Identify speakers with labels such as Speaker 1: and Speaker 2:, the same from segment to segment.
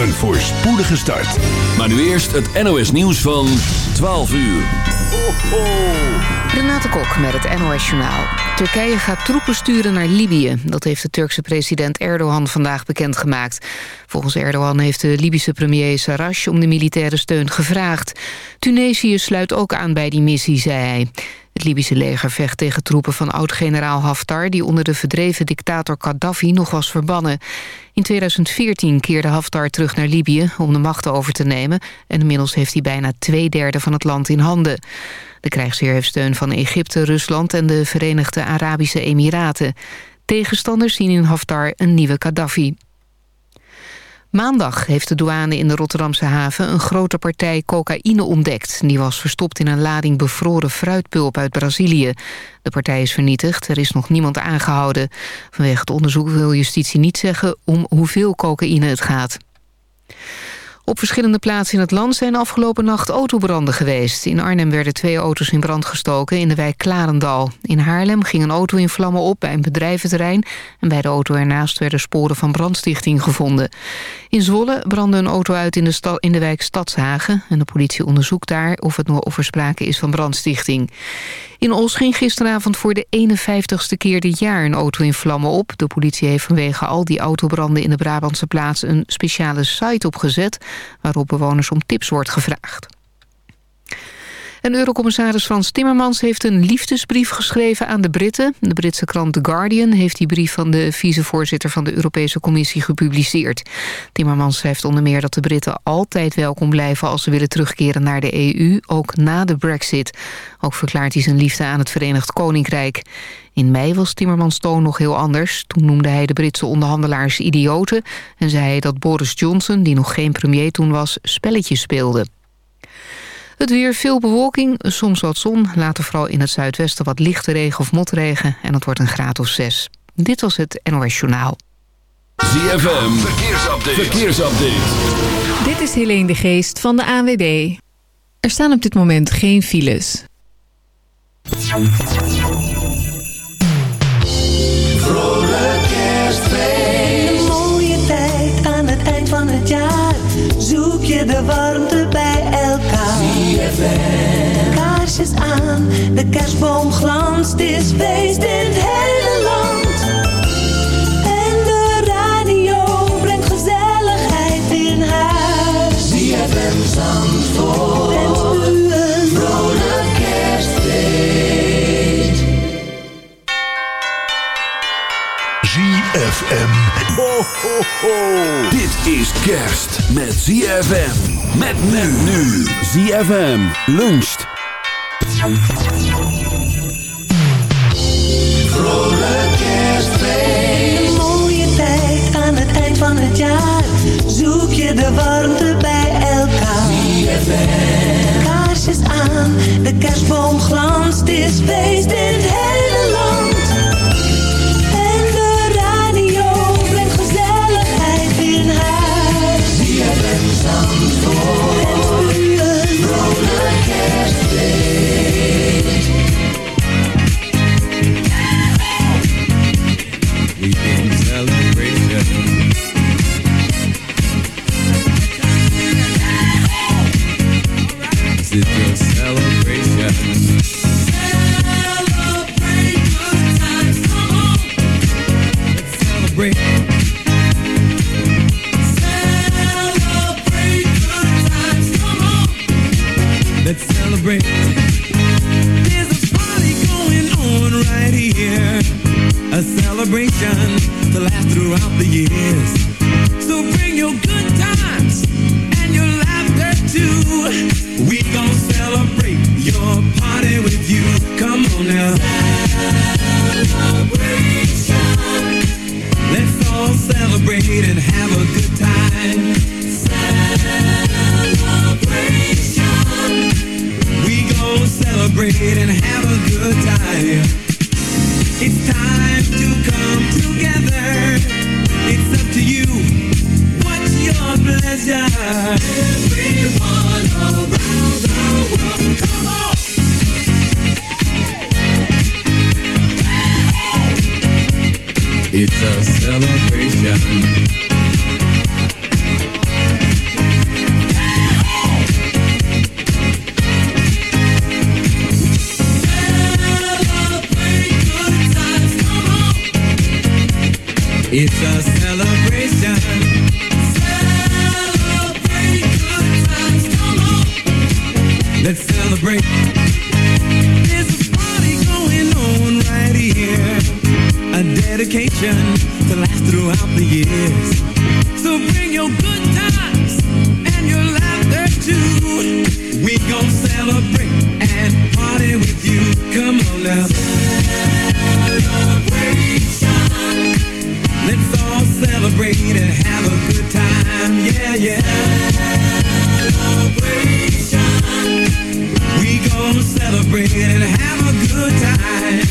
Speaker 1: een voorspoedige start.
Speaker 2: Maar nu eerst het NOS nieuws van 12 uur. Ho, ho.
Speaker 3: Renate Kok met het NOS Journaal. Turkije gaat troepen sturen naar Libië. Dat heeft de Turkse president Erdogan vandaag bekendgemaakt. Volgens Erdogan heeft de Libische premier Sarraj om de militaire steun gevraagd. Tunesië sluit ook aan bij die missie, zei hij. Het Libische leger vecht tegen troepen van oud-generaal Haftar... die onder de verdreven dictator Gaddafi nog was verbannen. In 2014 keerde Haftar terug naar Libië om de macht over te nemen... en inmiddels heeft hij bijna twee derde van het land in handen. De krijgsheer heeft steun van Egypte, Rusland en de Verenigde Arabische Emiraten. Tegenstanders zien in Haftar een nieuwe Gaddafi. Maandag heeft de douane in de Rotterdamse haven een grote partij cocaïne ontdekt. Die was verstopt in een lading bevroren fruitpulp uit Brazilië. De partij is vernietigd, er is nog niemand aangehouden. Vanwege het onderzoek wil justitie niet zeggen om hoeveel cocaïne het gaat. Op verschillende plaatsen in het land zijn afgelopen nacht autobranden geweest. In Arnhem werden twee auto's in brand gestoken in de wijk Klarendal. In Haarlem ging een auto in vlammen op bij een bedrijventerrein... en bij de auto ernaast werden sporen van brandstichting gevonden. In Zwolle brandde een auto uit in de, in de wijk Stadshagen... en de politie onderzoekt daar of, het nog, of er sprake is van brandstichting. In Os ging gisteravond voor de 51ste keer dit jaar een auto in vlammen op. De politie heeft vanwege al die autobranden in de Brabantse plaats... een speciale site opgezet waarop bewoners om tips wordt gevraagd. En eurocommissaris Frans Timmermans heeft een liefdesbrief geschreven aan de Britten. De Britse krant The Guardian heeft die brief van de vicevoorzitter van de Europese Commissie gepubliceerd. Timmermans schrijft onder meer dat de Britten altijd welkom blijven als ze willen terugkeren naar de EU, ook na de brexit. Ook verklaart hij zijn liefde aan het Verenigd Koninkrijk. In mei was Timmermans toon nog heel anders. Toen noemde hij de Britse onderhandelaars idioten... en zei hij dat Boris Johnson, die nog geen premier toen was, spelletjes speelde. Het weer, veel bewolking, soms wat zon. Later vooral in het zuidwesten wat lichte regen of motregen. En het wordt een graad of zes. Dit was het NOS Journaal.
Speaker 2: ZFM, verkeersupdate. verkeersupdate.
Speaker 4: Dit is Helene de Geest van de ANWB. Er staan op dit moment geen files.
Speaker 5: De kerstboom glanst. Is feest in het hele land. En de radio brengt gezelligheid in huis. CFM Zandvoort. Wenst u een vrolijk kerstfeest.
Speaker 1: ZFM. Ho, ho, ho.
Speaker 2: Dit is kerst met ZFM. Met men nu. ZFM luncht.
Speaker 5: Vrolijk kerstfeest. Een mooie tijd aan het eind van het jaar. Zoek je de warmte bij elkaar. Kaarsjes aan, de kerstboom glanst. Het is feest in het hele
Speaker 6: It's your celebration.
Speaker 7: Let's all celebrate and have a good time. Yeah, yeah. Celebration. We gon' celebrate and have a good time.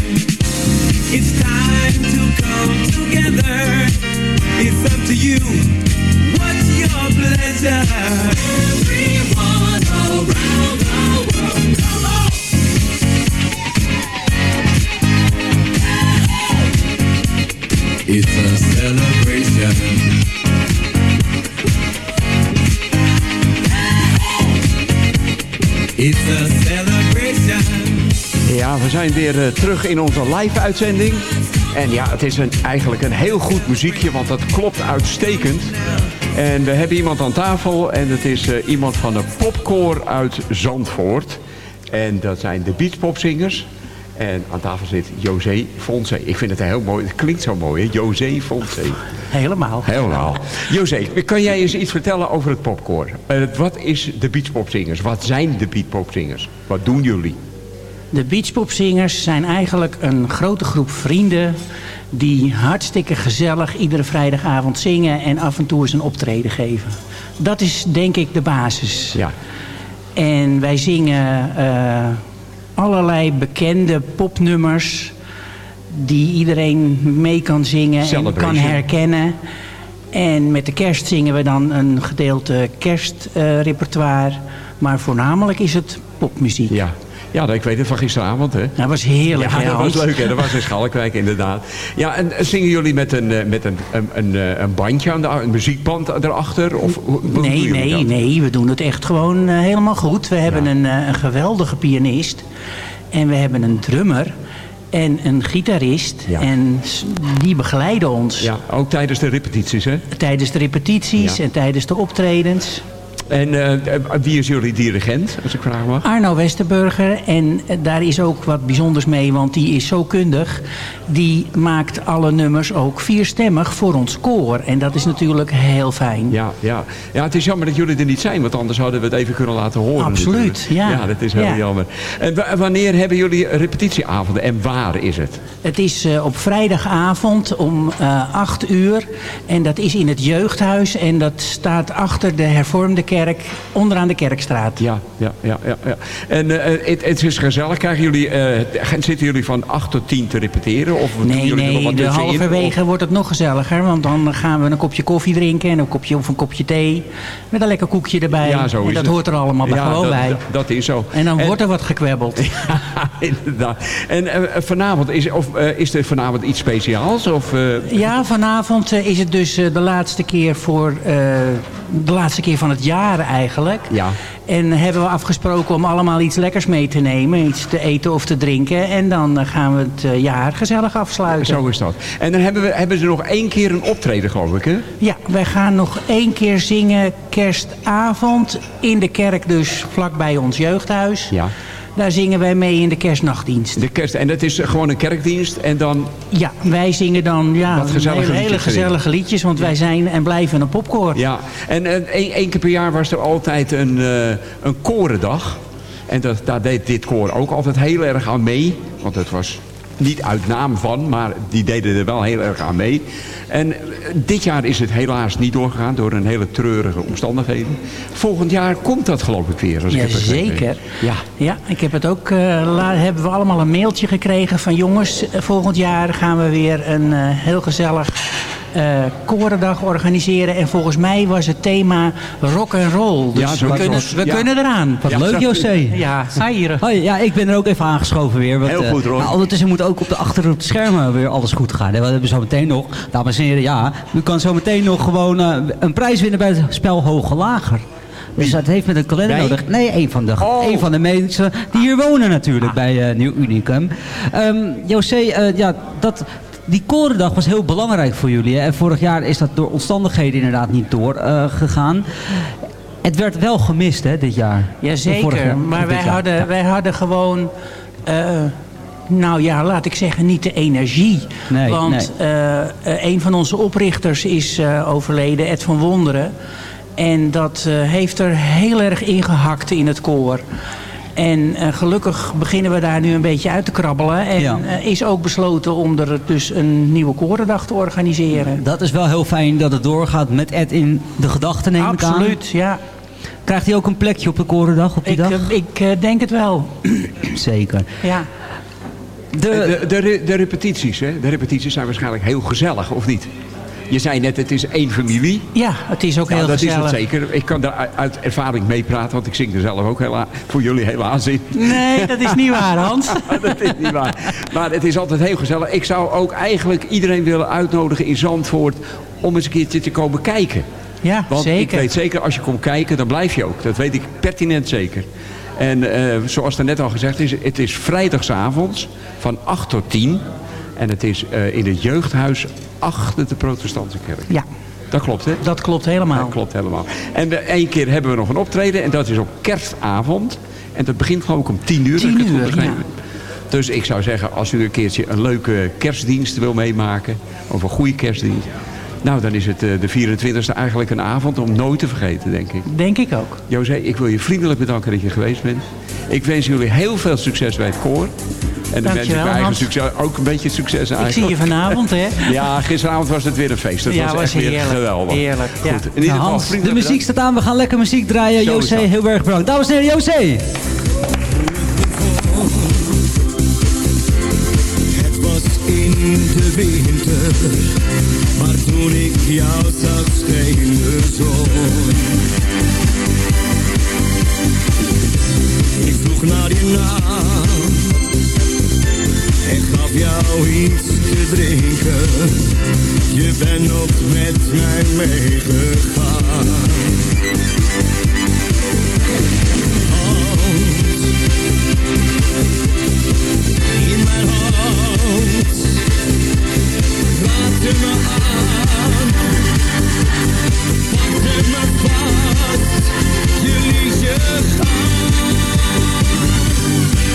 Speaker 7: It's time to come together. It's up to you. What's your pleasure? Everyone around the world, come on.
Speaker 8: Ja, we zijn weer eh, terug in onze live-uitzending. En ja, het is een, eigenlijk een heel goed muziekje, want dat klopt uitstekend. En we hebben iemand aan tafel en het is eh, iemand van de popkoor uit Zandvoort. En dat zijn de beachpopzingers. En aan tafel zit José Fonse. Ik vind het heel mooi. Het klinkt zo mooi, hè? José Fonse.
Speaker 9: Helemaal.
Speaker 8: Helemaal. José, kan jij eens iets vertellen over het popkoor? Eh, wat is de beachpopzingers? Wat zijn de beachpopzingers? Wat doen jullie?
Speaker 9: De beachpopzingers zijn eigenlijk een grote groep vrienden... die hartstikke gezellig iedere vrijdagavond zingen... en af en toe eens een optreden geven. Dat is denk ik de basis.
Speaker 8: Ja.
Speaker 9: En wij zingen eh, allerlei bekende popnummers... die iedereen mee kan zingen en kan herkennen. En met de kerst zingen we dan een gedeelte kerstrepertoire... maar voornamelijk is het popmuziek.
Speaker 8: Ja. Ja, ik weet het van gisteravond, hè?
Speaker 9: Dat was heerlijk.
Speaker 8: Ja, dat was leuk, hè? Dat was in Schalkwijk, inderdaad. Ja, en eh, zingen jullie met een, eh, met een, een, een, eh, bandje aan de een muziekband erachter? Of
Speaker 9: Nee, nee, nee. We doen het echt gewoon helemaal goed. We hebben een, een geweldige pianist. En we hebben een drummer. En een gitarist.
Speaker 8: Ja.
Speaker 9: En die begeleiden ons
Speaker 8: Ja, ook tijdens de repetities, hè?
Speaker 9: tijdens de repetities
Speaker 8: Ja.
Speaker 9: en tijdens de optredens.
Speaker 8: En eh, eh, wie is jullie dirigent, als ik vragen mag?
Speaker 9: Arno Westerburger. En eh, daar is ook wat bijzonders mee, want die is zo kundig. Die maakt alle nummers ook vierstemmig voor ons koor. En dat is natuurlijk heel fijn.
Speaker 8: Ja, ja. ja, het is jammer dat jullie er niet zijn, want anders hadden we het even kunnen laten horen.
Speaker 9: Absoluut, ja.
Speaker 8: Ja, dat is heel
Speaker 9: Ja.
Speaker 8: jammer. En wa- wanneer hebben jullie repetitieavonden en waar is het?
Speaker 9: Het is op vrijdagavond om eh 8 uur. En dat is in het jeugdhuis. En dat staat achter de hervormde kerk, onderaan de kerkstraat.
Speaker 8: Ja, ja, ja, ja. ja. En eh, het, het is gezellig. Krijgen jullie, eh, zitten jullie van 8 tot 10 te repeteren? Of doen
Speaker 9: Nee,
Speaker 8: jullie nog
Speaker 9: nee,
Speaker 8: wat
Speaker 9: de halverwege
Speaker 8: Of-
Speaker 9: wordt het nog gezelliger. Want dan gaan we een kopje koffie drinken en een kopje, of een kopje thee. Met een lekker koekje erbij.
Speaker 8: Ja, zo
Speaker 9: en
Speaker 8: is
Speaker 9: dat
Speaker 8: het.
Speaker 9: hoort er allemaal bij,
Speaker 8: Ja,
Speaker 9: gewoon
Speaker 8: dat,
Speaker 9: bij.
Speaker 8: Dat, dat is zo.
Speaker 9: En dan wordt er wat gekwebbeld.
Speaker 8: Ja, inderdaad. En eh, vanavond, is, of, eh, is er vanavond iets speciaals? Of, eh,
Speaker 9: Ja, vanavond eh, is het dus eh, de laatste keer voor eh, de laatste keer van het jaar eigenlijk.
Speaker 8: Ja.
Speaker 9: En hebben we afgesproken om allemaal iets lekkers mee te nemen. Iets te eten of te drinken. En dan eh, gaan we het eh, jaar gezellig afsluiten.
Speaker 8: Zo is dat. En dan hebben, we, hebben ze nog één keer een optreden, geloof ik, hè?
Speaker 9: Ja, wij gaan nog één keer zingen kerstavond. In de kerk dus, vlakbij ons jeugdhuis.
Speaker 8: Ja.
Speaker 9: Daar zingen wij mee in de kerstnachtdienst.
Speaker 8: De kerst. En dat is gewoon een kerkdienst. En dan,
Speaker 9: Ja, wij zingen dan ja,
Speaker 8: gezellige
Speaker 9: hele, gezellige liedjes. Want wij zijn en blijven een popkoor.
Speaker 8: ja. En eh, één, één keer per jaar was er altijd een, eh, een korendag. En dat, daar deed dit koor ook altijd heel erg aan mee. Want het was niet uit naam van, maar die deden er wel heel erg aan mee. En eh, dit jaar is het helaas niet doorgegaan door een hele treurige omstandigheden. Volgend jaar komt dat geloof ik weer. Als heb.
Speaker 9: Zeker.
Speaker 8: Ja.
Speaker 9: Ja, ik heb het ook. la- hebben we allemaal een mailtje gekregen van jongens. eh, Volgend jaar gaan we weer een heel gezellig eh korendag organiseren. En volgens mij was het thema rock and roll. Dus
Speaker 8: Ja,
Speaker 9: we, kunnen, we
Speaker 8: Ja.
Speaker 9: kunnen eraan.
Speaker 10: Wat
Speaker 8: Ja,
Speaker 10: leuk, José.
Speaker 9: Ja, ga hier.
Speaker 10: Hoi, ja, ik ben er ook even aangeschoven weer. Want,
Speaker 8: Heel
Speaker 10: eh,
Speaker 8: goed, Roy.
Speaker 10: nou, ondertussen moet ook op de achter op het schermen weer alles goed gaan. hè. We hebben zo meteen nog, dames en heren, ja, u kan zo meteen nog gewoon eh, een prijs winnen bij het spel Hoge Lager. Dus dat heeft met een kalender nodig. Nee, een van de,
Speaker 8: Oh.
Speaker 10: een van de mensen die hier wonen natuurlijk bij eh, Nieuw Unicum. Ehm José, eh, ja, dat, die korendag was heel belangrijk voor jullie. Hè? En vorig jaar is dat door omstandigheden inderdaad niet doorgegaan. gegaan. het werd wel gemist hè, dit jaar.
Speaker 9: Jazeker,
Speaker 10: jaar,
Speaker 9: maar wij
Speaker 10: jaar.
Speaker 9: hadden,
Speaker 10: Ja.
Speaker 9: wij hadden gewoon... eh, nou ja, laat ik zeggen, niet de energie.
Speaker 10: Nee,
Speaker 9: Want eh, eh, een van onze oprichters is eh, overleden, Ed van Wonderen. En dat eh, heeft er heel erg ingehakt in het koor. En eh, gelukkig beginnen we daar nu een beetje uit te krabbelen. En
Speaker 10: Ja.
Speaker 9: eh, is ook besloten om er dus een nieuwe korendag te organiseren.
Speaker 10: Dat is wel heel fijn dat het doorgaat met Ed in de gedachten neem ik aan.
Speaker 9: Absoluut, ja.
Speaker 10: Krijgt hij ook een plekje op de korendag op die
Speaker 9: Ik,
Speaker 10: dag?
Speaker 9: eh, ik denk het wel.
Speaker 10: Zeker.
Speaker 9: Ja.
Speaker 10: De,
Speaker 8: De, de repetities, hè? De repetities zijn waarschijnlijk heel gezellig, of niet? Je zei net, het is één familie.
Speaker 9: ja, het is ook
Speaker 8: Nou,
Speaker 9: heel
Speaker 8: dat
Speaker 9: gezellig.
Speaker 8: is het zeker. Ik kan daar uit- ervaring meepraten, want ik zing er zelf ook voor jullie helaas in.
Speaker 9: Nee, dat is niet waar, Hans.
Speaker 8: dat is niet waar. Maar het is altijd heel gezellig. Ik zou ook eigenlijk iedereen willen uitnodigen in Zandvoort om eens een keertje te komen kijken.
Speaker 9: Ja,
Speaker 8: Want ik
Speaker 9: zeker.
Speaker 8: weet zeker, als je komt kijken, dan blijf je ook. Dat weet ik pertinent zeker. En eh, zoals er net al gezegd is, het is vrijdagsavonds van 8 tot 10. En het is eh, in het jeugdhuis achter de protestantse kerk.
Speaker 9: Ja,
Speaker 8: Dat klopt, hè?
Speaker 9: dat klopt helemaal.
Speaker 8: Dat klopt helemaal. En eh, één keer hebben we nog een optreden en dat is op kerstavond. En dat begint geloof ik om 10 uur. heb
Speaker 9: 10
Speaker 8: ik het goed
Speaker 9: uur, ja.
Speaker 8: Dus ik zou zeggen, als u een keertje een leuke kerstdienst wil meemaken, of een goede kerstdienst, nou dan is het eh, de 24e eigenlijk een avond om nooit te vergeten, denk ik.
Speaker 9: Denk ik ook.
Speaker 8: José, ik wil je vriendelijk bedanken dat je geweest bent. Ik wens jullie heel veel succes bij het koor. En dan wens ik
Speaker 9: Dankjewel,
Speaker 8: mijn eigen
Speaker 9: Hans.
Speaker 8: succes, ook een beetje succes
Speaker 9: Ik zie
Speaker 8: eigenlijk.
Speaker 9: je vanavond, hè?
Speaker 8: Ja, gisteravond was het weer een feest. Dat
Speaker 9: Ja,
Speaker 8: was,
Speaker 9: was
Speaker 8: echt weer
Speaker 9: heerlijk.
Speaker 8: geweldig.
Speaker 9: Heerlijk, ja.
Speaker 8: Goed, in ieder
Speaker 10: Nou,
Speaker 8: geval
Speaker 10: Hans, de muziek staat aan. We gaan lekker muziek draaien.
Speaker 8: Zo
Speaker 10: José,
Speaker 8: dat.
Speaker 10: heel erg bedankt. Dames en heren, José.
Speaker 7: Het was in de winter, maar toen ik jou zag scheen de zon. Ik vroeg naar je naam gaf jou iets te drinken. Je bent ook met mij meegegaan. In mijn hand. Raakte me aan, pakte me vast, je liet je gaan.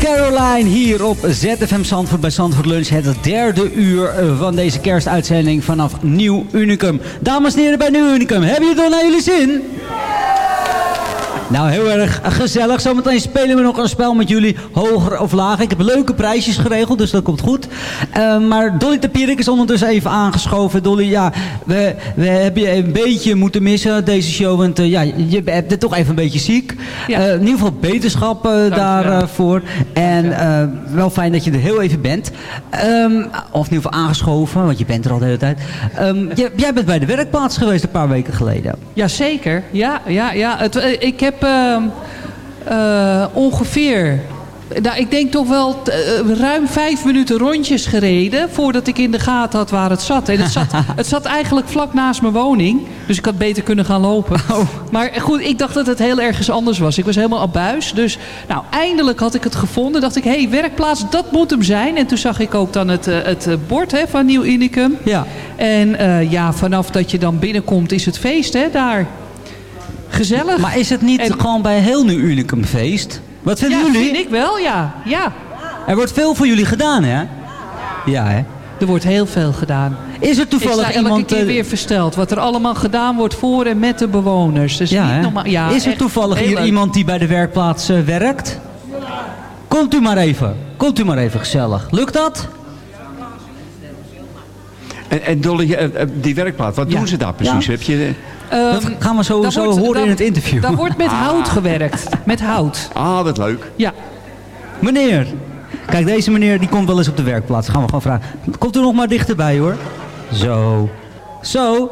Speaker 7: Caroline
Speaker 10: hier op ZFM Zandvoort bij Zandvoort Lunch. Het derde uur van deze kerstuitzending vanaf Nieuw Unicum. Dames en heren bij Nieuw Unicum, hebben jullie er naar jullie zin? Nou, heel erg gezellig. Zometeen spelen we nog een spel met jullie, hoger of lager. Ik heb leuke prijsjes geregeld, dus dat komt goed. Uh, maar Dolly Tapierik is ondertussen even aangeschoven. Dolly, ja, we, we hebben je een beetje moeten missen, deze show. Want uh, ja, je bent toch even een beetje ziek. Ja. Uh, in ieder geval beterschap daarvoor. en wel fijn dat je er heel even bent. Um, of in ieder geval aangeschoven, want je bent er al de hele tijd. Um, jij bent bij de werkplaats geweest een paar weken geleden.
Speaker 11: Jazeker, ja, ja, ja. Het, ik heb heb uh, ongeveer nou, ik denk toch wel uh, ruim vijf minuten rondjes gereden... voordat ik in de gaten had waar het zat. En het zat, het zat eigenlijk vlak naast mijn woning. Dus ik had beter kunnen gaan lopen. Oh. Maar goed, ik dacht dat het heel ergens anders was. Ik was helemaal abuis. Dus nou, eindelijk had ik het gevonden. dacht ik, hé, hey, werkplaats, dat moet hem zijn. En toen zag ik ook dan het, het bord hè, van Nieuw Unicum. Ja. En uh, ja, vanaf dat je dan binnenkomt is het feest hè, daar. Gezellig.
Speaker 10: Maar is het niet gewoon bij heel nu Unicum feest? Wat vinden
Speaker 11: ja,
Speaker 10: jullie?
Speaker 11: vind ik wel, ja. ja.
Speaker 10: Er wordt veel voor jullie gedaan, hè? Ja, hè?
Speaker 11: Er wordt heel veel gedaan.
Speaker 10: Is er toevallig
Speaker 11: ik
Speaker 10: iemand...
Speaker 11: elke keer weer versteld. Wat er allemaal gedaan wordt voor en met de bewoners. Dus
Speaker 10: ja,
Speaker 11: niet normaal, ja,
Speaker 10: is er toevallig hier leuk. iemand die bij de werkplaats uh, werkt? Komt u maar even. Komt u maar even gezellig. Lukt dat?
Speaker 8: En, en Dolly, die werkplaats, wat ja. doen ze daar precies? Heb je...
Speaker 10: Um, dat gaan we zo, zo wordt, horen
Speaker 11: dan,
Speaker 10: in het interview.
Speaker 11: Daar wordt met hout gewerkt. Met hout.
Speaker 8: Ah, wat leuk.
Speaker 11: Ja.
Speaker 10: Meneer. Kijk, deze meneer die komt wel eens op de werkplaats. Gaan we gewoon vragen. Komt u nog maar dichterbij hoor. Zo. Zo.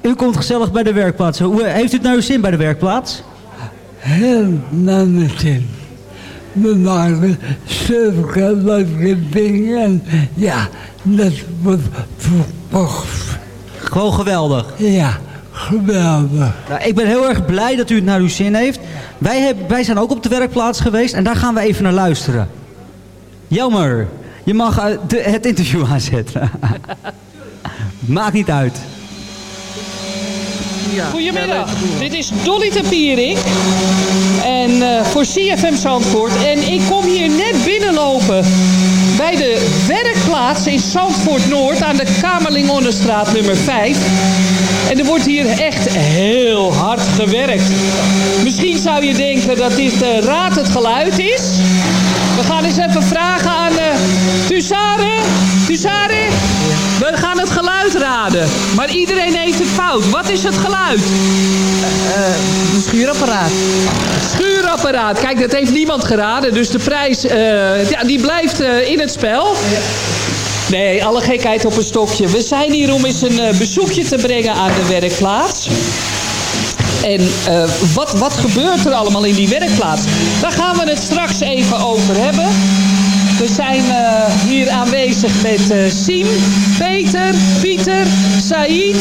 Speaker 10: U komt gezellig bij de werkplaats. Hoe, heeft u het nou zin bij de werkplaats?
Speaker 12: Heel naar mijn zin. We maken zulke leuke dingen. Ja, dat wordt verkocht.
Speaker 10: Gewoon geweldig.
Speaker 12: Ja. Geweldig.
Speaker 10: Nou, ik ben heel erg blij dat u het naar uw zin heeft. Wij, hebben, wij zijn ook op de werkplaats geweest en daar gaan we even naar luisteren. Jammer, je mag de, het interview aanzetten. Maakt niet uit.
Speaker 11: Ja. Goedemiddag, dit is Dolly Tapierik en uh, voor CFM Zandvoort. En ik kom hier net binnenlopen bij de werkplaats in Zandvoort Noord aan de Kamerlingonderstraat nummer 5. En er wordt hier echt heel hard gewerkt. Misschien zou je denken dat dit uh, raad het geluid is. We gaan eens even vragen aan uh, Tusare. Tusare, we gaan het geluid raden. Maar iedereen heeft het fout. Wat is het geluid?
Speaker 13: Uh, een schuurapparaat.
Speaker 11: Schuurapparaat. Kijk, dat heeft niemand geraden. Dus de prijs uh, ja, die blijft in het spel. Nee, alle gekheid op een stokje. We zijn hier om eens een bezoekje te brengen aan de werkplaats. En uh, wat, wat gebeurt er allemaal in die werkplaats? Daar gaan we het straks even over hebben. We zijn uh, hier aanwezig met uh, Siem, Peter, Pieter, Said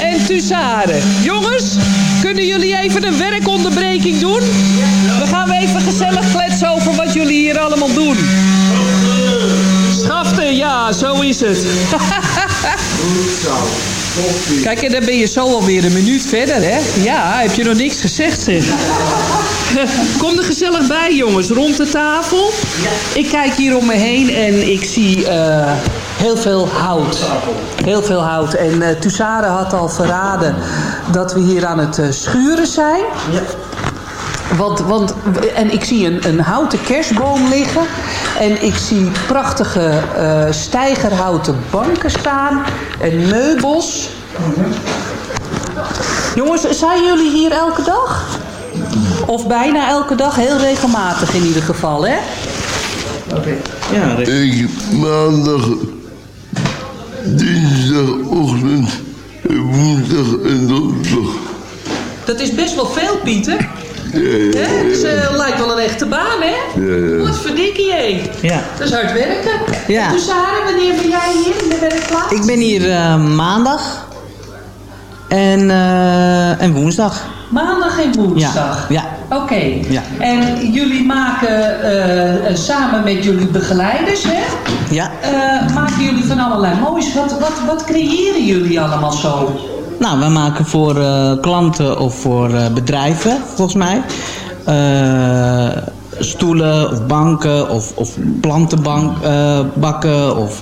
Speaker 11: en Tuzare. Jongens, kunnen jullie even een werkonderbreking doen? We gaan even gezellig kletsen over wat jullie hier allemaal doen. Ja, zo is het. Kijk, en dan ben je zo alweer een minuut verder, hè? Ja, heb je nog niks gezegd, zeg. Kom er gezellig bij, jongens, rond de tafel. Ik kijk hier om me heen en ik zie uh, heel veel hout. Heel veel hout. En uh, Tussare had al verraden dat we hier aan het uh, schuren zijn. Ja. Want, want, en ik zie een, een houten kerstboom liggen. En ik zie prachtige uh, stijgerhouten banken staan. En meubels. Jongens, zijn jullie hier elke dag? Of bijna elke dag? Heel regelmatig in ieder geval, hè?
Speaker 12: Oké. Ja, ik maandag, dinsdagochtend, woensdag en donderdag.
Speaker 11: Dat is best wel veel, Pieter. Ja, ja, ja. Het uh, lijkt wel een echte baan, hè? Ja, ja. Wat verdikkie, hé. Ja. Dat is hard werken. Ja. Dus Sarah, wanneer ben jij hier in de werkplaats?
Speaker 13: Ik ben hier uh, maandag en, uh, en woensdag.
Speaker 11: Maandag en woensdag?
Speaker 13: Ja.
Speaker 11: ja. Oké. Okay. Ja. En jullie maken samen met jullie begeleiders, hè?
Speaker 13: Ja.
Speaker 11: maken jullie van allerlei moois. Wat, wat, wat creëren jullie allemaal zo?
Speaker 13: Nou, we maken voor uh, klanten of voor uh, bedrijven, volgens mij. Uh, stoelen of banken of, of plantenbakken of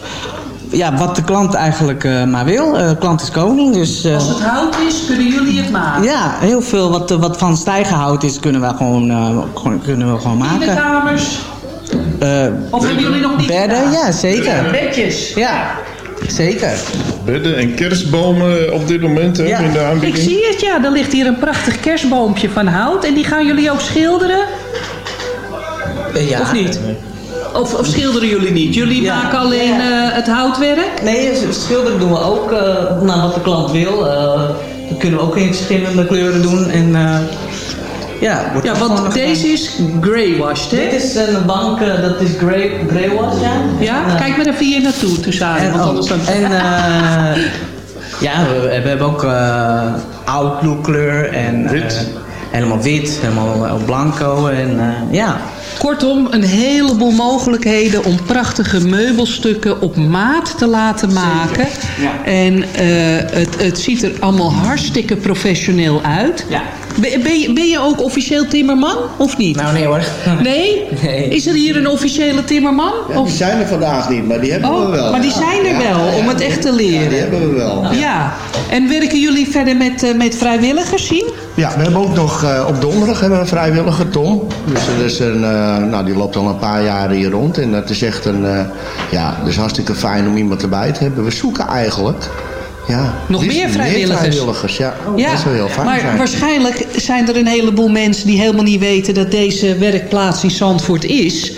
Speaker 13: ja, wat de klant eigenlijk eh, maar wil. Eh, klant is koning, dus... eh,
Speaker 11: Als het hout is, kunnen jullie het maken.
Speaker 13: ja, heel veel wat, eh, wat van stijgenhout is kunnen we gewoon, eh, kunnen we gewoon maken.
Speaker 11: Kinderkamers.
Speaker 13: Eh,
Speaker 11: Of hebben jullie nog niet
Speaker 13: Bedden,
Speaker 11: gedaan?
Speaker 13: ja zeker.
Speaker 11: Bedjes.
Speaker 13: Ja, zeker.
Speaker 14: Bedden en kerstbomen op dit moment hè, in de
Speaker 11: Ik
Speaker 14: aanbieding.
Speaker 11: zie het, ja. Er ligt hier een prachtig kerstboompje van hout. En die gaan jullie ook schilderen?
Speaker 13: Ja.
Speaker 11: Of niet? Of, of schilderen jullie niet? Jullie
Speaker 13: Ja.
Speaker 11: maken alleen
Speaker 13: Ja.
Speaker 11: eh, het houtwerk?
Speaker 13: Nee, schilderen doen we ook eh, naar wat de klant wil. Eh, dat kunnen we ook in verschillende kleuren doen. En, eh, ja, wordt
Speaker 11: Ja, want deze is greywashed, hè?
Speaker 13: Dit is een bank, eh, dat is grey, greywash, ja.
Speaker 11: Ja,
Speaker 13: En, eh,
Speaker 11: kijk maar even hier naartoe, Tussari.
Speaker 13: En,
Speaker 11: Want
Speaker 13: oh,
Speaker 11: anders dan...
Speaker 13: en eh, ja, we, we hebben ook uh, outlook kleur en eh, helemaal wit, helemaal blanco en eh, ja.
Speaker 11: Kortom, een heleboel mogelijkheden om prachtige meubelstukken op maat te laten maken.
Speaker 13: Ja.
Speaker 11: En eh, het, het ziet er allemaal hartstikke professioneel uit.
Speaker 13: Ja.
Speaker 11: Ben, ben, je, ben je ook officieel timmerman of niet?
Speaker 13: Nou nee hoor.
Speaker 11: Nee?
Speaker 13: Nee.
Speaker 11: Is er hier een officiële timmerman?
Speaker 15: Ja, die zijn er vandaag niet, maar die hebben
Speaker 11: Oh,
Speaker 15: we wel.
Speaker 11: maar die zijn er wel, om het echt te leren.
Speaker 15: die hebben we wel.
Speaker 11: Ja. En werken jullie verder met, eh, met vrijwilligers, zien?
Speaker 15: Ja, we hebben ook nog eh, op donderdag hebben een vrijwilliger, Tom. Dus dat is een, eh, nou, die loopt al een paar jaren hier rond. En dat is echt een, eh, ja, is hartstikke fijn om iemand erbij te hebben. We zoeken eigenlijk, ja...
Speaker 11: Nog meer vrijwilligers?
Speaker 15: vrijwilligers, ja. Dat zou heel fijn
Speaker 11: maar
Speaker 15: zijn.
Speaker 11: waarschijnlijk zijn er een heleboel mensen die helemaal niet weten dat deze werkplaats in Zandvoort is.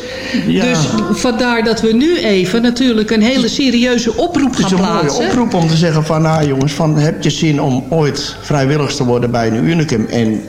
Speaker 15: Ja.
Speaker 11: Dus vandaar dat we nu even natuurlijk een hele serieuze oproep
Speaker 15: Het is
Speaker 11: gaan
Speaker 15: een mooie
Speaker 11: plaatsen.
Speaker 15: oproep om te zeggen van, nou jongens, van, heb je zin om ooit vrijwilligers te worden bij een Unicum en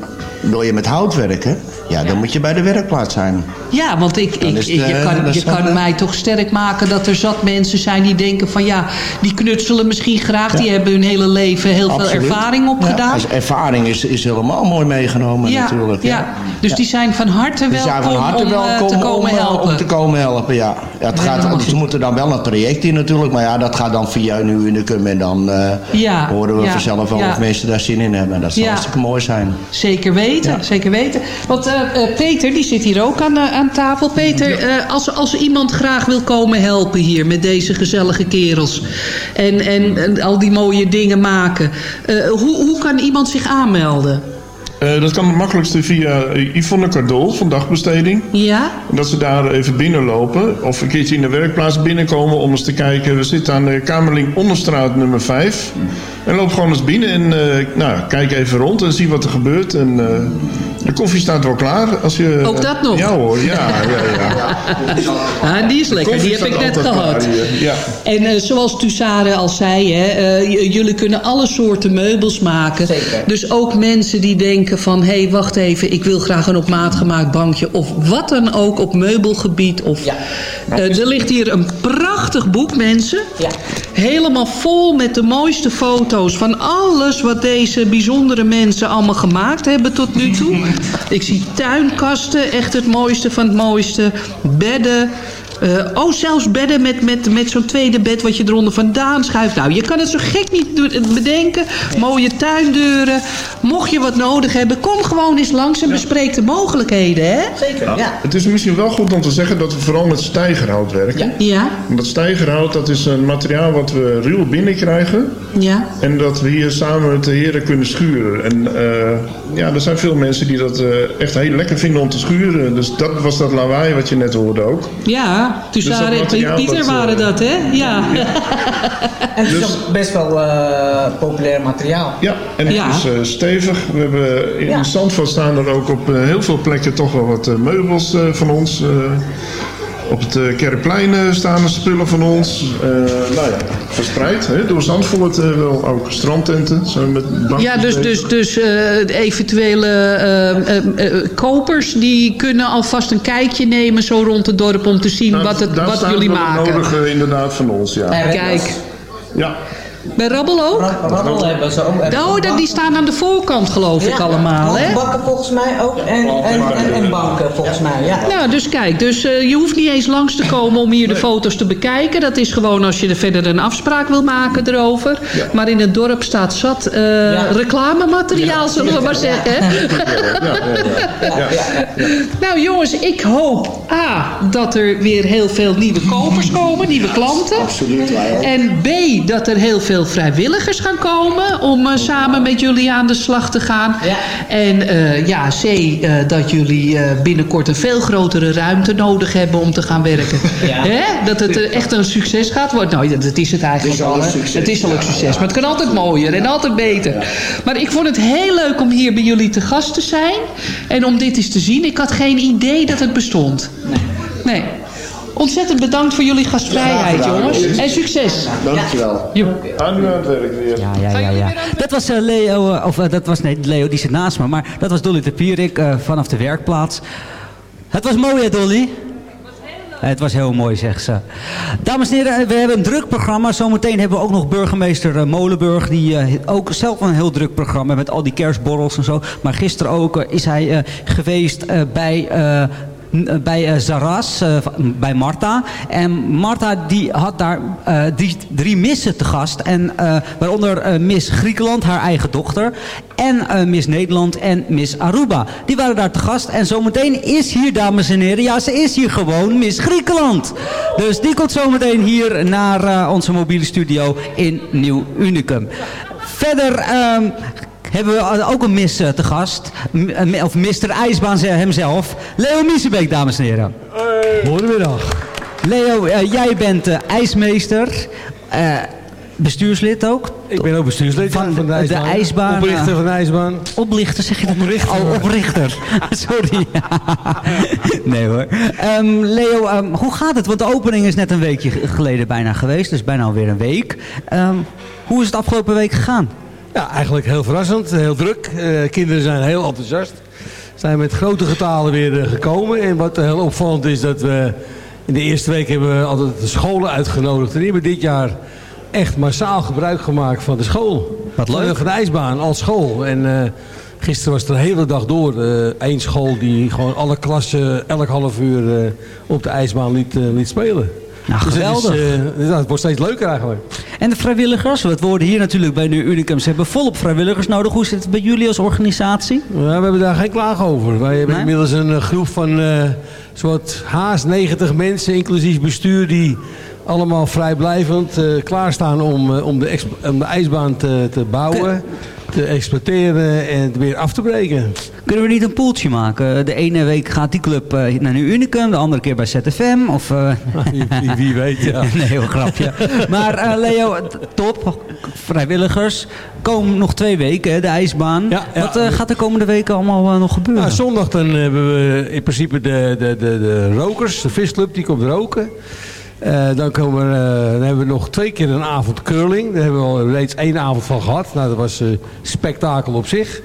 Speaker 15: wil je met hout werken? Ja, dan moet je bij de werkplaats zijn.
Speaker 11: Ja, want ik, ik,
Speaker 15: de-
Speaker 11: je kan,
Speaker 15: dat
Speaker 11: je kan
Speaker 15: eh,
Speaker 11: mij toch sterk maken dat er zat mensen zijn die denken van ja, die knutselen misschien graag. Die hebben hun hele leven heel veel ervaring opgedaan.
Speaker 15: Ja, als ervaring is, is helemaal mooi meegenomen
Speaker 11: Ja,
Speaker 15: natuurlijk.
Speaker 11: ja. Dus die zijn van harte
Speaker 15: Die
Speaker 11: welkom,
Speaker 15: zijn van harte
Speaker 11: om, eh,
Speaker 15: welkom
Speaker 11: te komen
Speaker 15: om, eh,
Speaker 11: helpen.
Speaker 15: om te komen helpen, ja. ja het gaat, ze moeten dan wel een traject in natuurlijk, maar ja, dat gaat dan via een unicum en dan eh, horen we vanzelf wel of mensen daar zin in hebben. Dat zou hartstikke mooi zijn.
Speaker 11: Zeker weten, zeker weten. Want eh, eh, Peter, die zit hier ook aan, eh, aan tafel. Peter, eh, als, als iemand graag wil komen helpen hier met deze gezellige kerels... en, en, en al die mooie dingen maken... eh, hoe, hoe kan iemand zich aanmelden?
Speaker 14: Eh, dat kan het makkelijkste via eh, Yvonne Cardol van Dagbesteding.
Speaker 11: Ja?
Speaker 14: Dat ze daar even binnenlopen. Of een keertje in de werkplaats binnenkomen om eens te kijken. We zitten aan de Kamerling Onderstraat nummer 5. En loop gewoon eens binnen en eh, nou, kijk even rond en zie wat er gebeurt. En eh, de koffie staat wel klaar. Als je,
Speaker 11: Ook dat nog?
Speaker 14: Ja hoor, ja. ja, ja.
Speaker 11: Ah, die is lekker, die heb ik net gehad.
Speaker 14: klaar Ja.
Speaker 11: En eh, zoals Tussare al zei, hè, eh, jullie kunnen alle soorten meubels maken. Dus ook mensen die denken van... hé, hey, wacht even, ik wil graag een op maat gemaakt bankje... of wat dan ook op meubelgebied. Of, Eh, er ligt hier een prachtig boek, mensen. Helemaal vol met de mooiste foto's... van alles wat deze bijzondere mensen allemaal gemaakt hebben tot nu toe. Ik zie tuinkasten, echt het mooiste van het mooiste. Bedden... Eh, oh, zelfs bedden met, met, met zo'n tweede bed wat je eronder vandaan schuift. Nou, je kan het zo gek niet do- bedenken. Mooie tuindeuren. Mocht je wat nodig hebben, kom gewoon eens langs en bespreek de mogelijkheden, hè?
Speaker 13: Zeker, ja.
Speaker 14: Het is misschien wel goed om te zeggen dat we vooral met stijgerhout werken.
Speaker 11: Ja,
Speaker 14: En Dat stijgerhout dat is een materiaal wat we ruw binnenkrijgen.
Speaker 11: ja.
Speaker 14: En dat we hier samen met de heren kunnen schuren. En eh, ja, er zijn veel mensen die dat eh, echt heel lekker vinden om te schuren. Dus dat was dat lawaai wat je net hoorde ook.
Speaker 11: Ja, Tussare
Speaker 14: Dus
Speaker 11: en Pieter waren
Speaker 14: eh,
Speaker 11: dat, hè? Ja.
Speaker 13: En het is
Speaker 14: Dus-
Speaker 13: ook best wel eh, populair materiaal.
Speaker 14: Ja, en het
Speaker 11: Ja.
Speaker 14: is eh, stevig. We hebben in
Speaker 13: Ja.
Speaker 14: Zandvoort staan er ook op heel veel plekken toch wel wat meubels eh, van ons. Op het eh, Kerkplein eh, staan er spullen van ons. Eh, nou ja, verspreid hè, door Zandvoort eh, wel ook strandtenten. Zo met
Speaker 11: Ja, dus, dus, dus eh, eventuele eh, eh, eh, kopers die kunnen alvast een kijkje nemen zo rond het dorp om te zien wat, het, wat jullie
Speaker 14: wel het
Speaker 11: maken.
Speaker 14: nodige inderdaad van ons, ja.
Speaker 11: Kijk,
Speaker 14: Ja,
Speaker 11: Bij Rabbel ook?
Speaker 13: Rabbel hebben ze ook.
Speaker 11: Oh, dat- die staan aan de voorkant geloof ik allemaal, hè?
Speaker 13: Bakken volgens mij ook en, en, en, en banken volgens mij, ja.
Speaker 11: Nou, dus kijk, dus, eh, je hoeft niet eens langs te komen om hier de foto's te bekijken. Dat is gewoon als je er verder een afspraak wil maken erover. Maar in het dorp staat zat eh, reclamemateriaal, zullen we maar zeggen. Nou jongens, ik hoop A, dat er weer heel veel nieuwe kopers komen, nieuwe klanten.
Speaker 15: Absoluut.
Speaker 11: En B, dat er heel veel vrijwilligers gaan komen om eh, samen met jullie aan de slag te gaan. En eh, ja, C, eh, dat jullie eh, binnenkort een veel grotere ruimte nodig hebben om te gaan werken. Hè? Dat het echt een succes gaat worden. Nou, dat, dat is het eigenlijk
Speaker 15: al
Speaker 11: Het is al een
Speaker 15: ja,
Speaker 11: succes,
Speaker 15: ja.
Speaker 11: maar het kan altijd mooier en altijd beter. Maar ik vond het heel leuk om hier bij jullie te gast te zijn. En om dit eens te zien. Ik had geen idee dat het bestond. Nee. Ontzettend bedankt voor jullie gastvrijheid, jongens. En succes.
Speaker 15: Dankjewel.
Speaker 14: Aan u aan het werk weer.
Speaker 10: Ja, ja, ja, ja. Dat was eh, Leo, eh, of eh, dat was, nee, Leo die zit naast me, maar dat was Dolly de Pierik eh, vanaf de werkplaats. Het was mooi hè Dolly? Het was heel mooi, zegt ze. Dames en heren, we hebben een druk programma. Zometeen hebben we ook nog burgemeester Molenburg. Die eh, ook zelf een heel druk programma met al die kerstborrels en zo. Maar gisteren ook is hij eh, geweest eh, bij... eh, bij eh, Zaras, eh, bij Marta. En Marta die had daar drie, drie missen te gast. En, waaronder Miss Griekenland, haar eigen dochter. En Miss Nederland en Miss Aruba. Die waren daar te gast. En zometeen is hier, dames en heren, ja ze is hier gewoon Miss Griekenland. Dus die komt zometeen hier naar onze mobiele studio in Nieuw Unicum. Verder... ehm, hebben we ook een mis eh, te gast. Eh, Of Mr. IJsbaan ze- hemzelf. Leo Miesebeek, dames en heren.
Speaker 16: Goedemiddag.
Speaker 10: Leo, eh, jij bent ijsmeester. bestuurslid ook.
Speaker 16: Ik ben ook bestuurslid
Speaker 10: van,
Speaker 16: van de ijsbaan.
Speaker 10: ijsbaan.
Speaker 16: Oprichter van de ijsbaan.
Speaker 10: Oplichter, zeg je dat? Oprichter. Oh, oprichter. Sorry. nee hoor. Ehm, Leo, ehm, hoe gaat het? Want de opening is net een weekje geleden bijna geweest. Dus bijna alweer een week. Ehm, hoe is het afgelopen week gegaan?
Speaker 16: Ja, eigenlijk heel verrassend. Heel druk. Eh, kinderen zijn heel enthousiast. Zijn met grote getalen weer eh, gekomen. En wat heel opvallend is dat we... In de eerste week hebben we altijd de scholen uitgenodigd. En die hebben dit jaar echt massaal gebruik gemaakt van de school.
Speaker 10: Wat leuk.
Speaker 16: Van, de ijsbaan als school. En eh, gisteren was het de hele dag door. Eén school die gewoon alle klassen elk half uur op de ijsbaan liet, liet spelen.
Speaker 10: Nou,
Speaker 16: Dus het, is,
Speaker 10: geweldig.
Speaker 16: eh, het wordt steeds leuker eigenlijk.
Speaker 10: En de vrijwilligers, we worden hier natuurlijk bij nu Unicum. Ze hebben volop vrijwilligers nodig. Hoe zit het bij jullie als organisatie?
Speaker 16: Ja, we hebben daar geen klaag over. Wij hebben
Speaker 10: Nee?
Speaker 16: inmiddels een eh, groep van eh soort haast 90 mensen, inclusief bestuur, die allemaal vrijblijvend eh, klaarstaan om, eh, om, de, om de ijsbaan te, te bouwen, te exploiteren en weer af te breken.
Speaker 10: Kunnen we niet een poeltje maken? De ene week gaat die club eh, naar nu Unicum, de andere keer bij ZFM. Of,
Speaker 16: Wie, weet, ja.
Speaker 10: nee, heel grapje. Maar Leo, top. Vrijwilligers. Komen nog twee weken, de ijsbaan.
Speaker 16: Ja, ja.
Speaker 10: Wat gaat de komende weken allemaal nog gebeuren?
Speaker 16: Nou, zondag dan hebben we in principe de, de, de, de rokers, de visclub, die komt roken. Eh, dan, komen, eh, dan hebben we nog twee keer een avond curling. Daar hebben we al reeds één avond van gehad. Nou, dat was eh, spektakel op zich.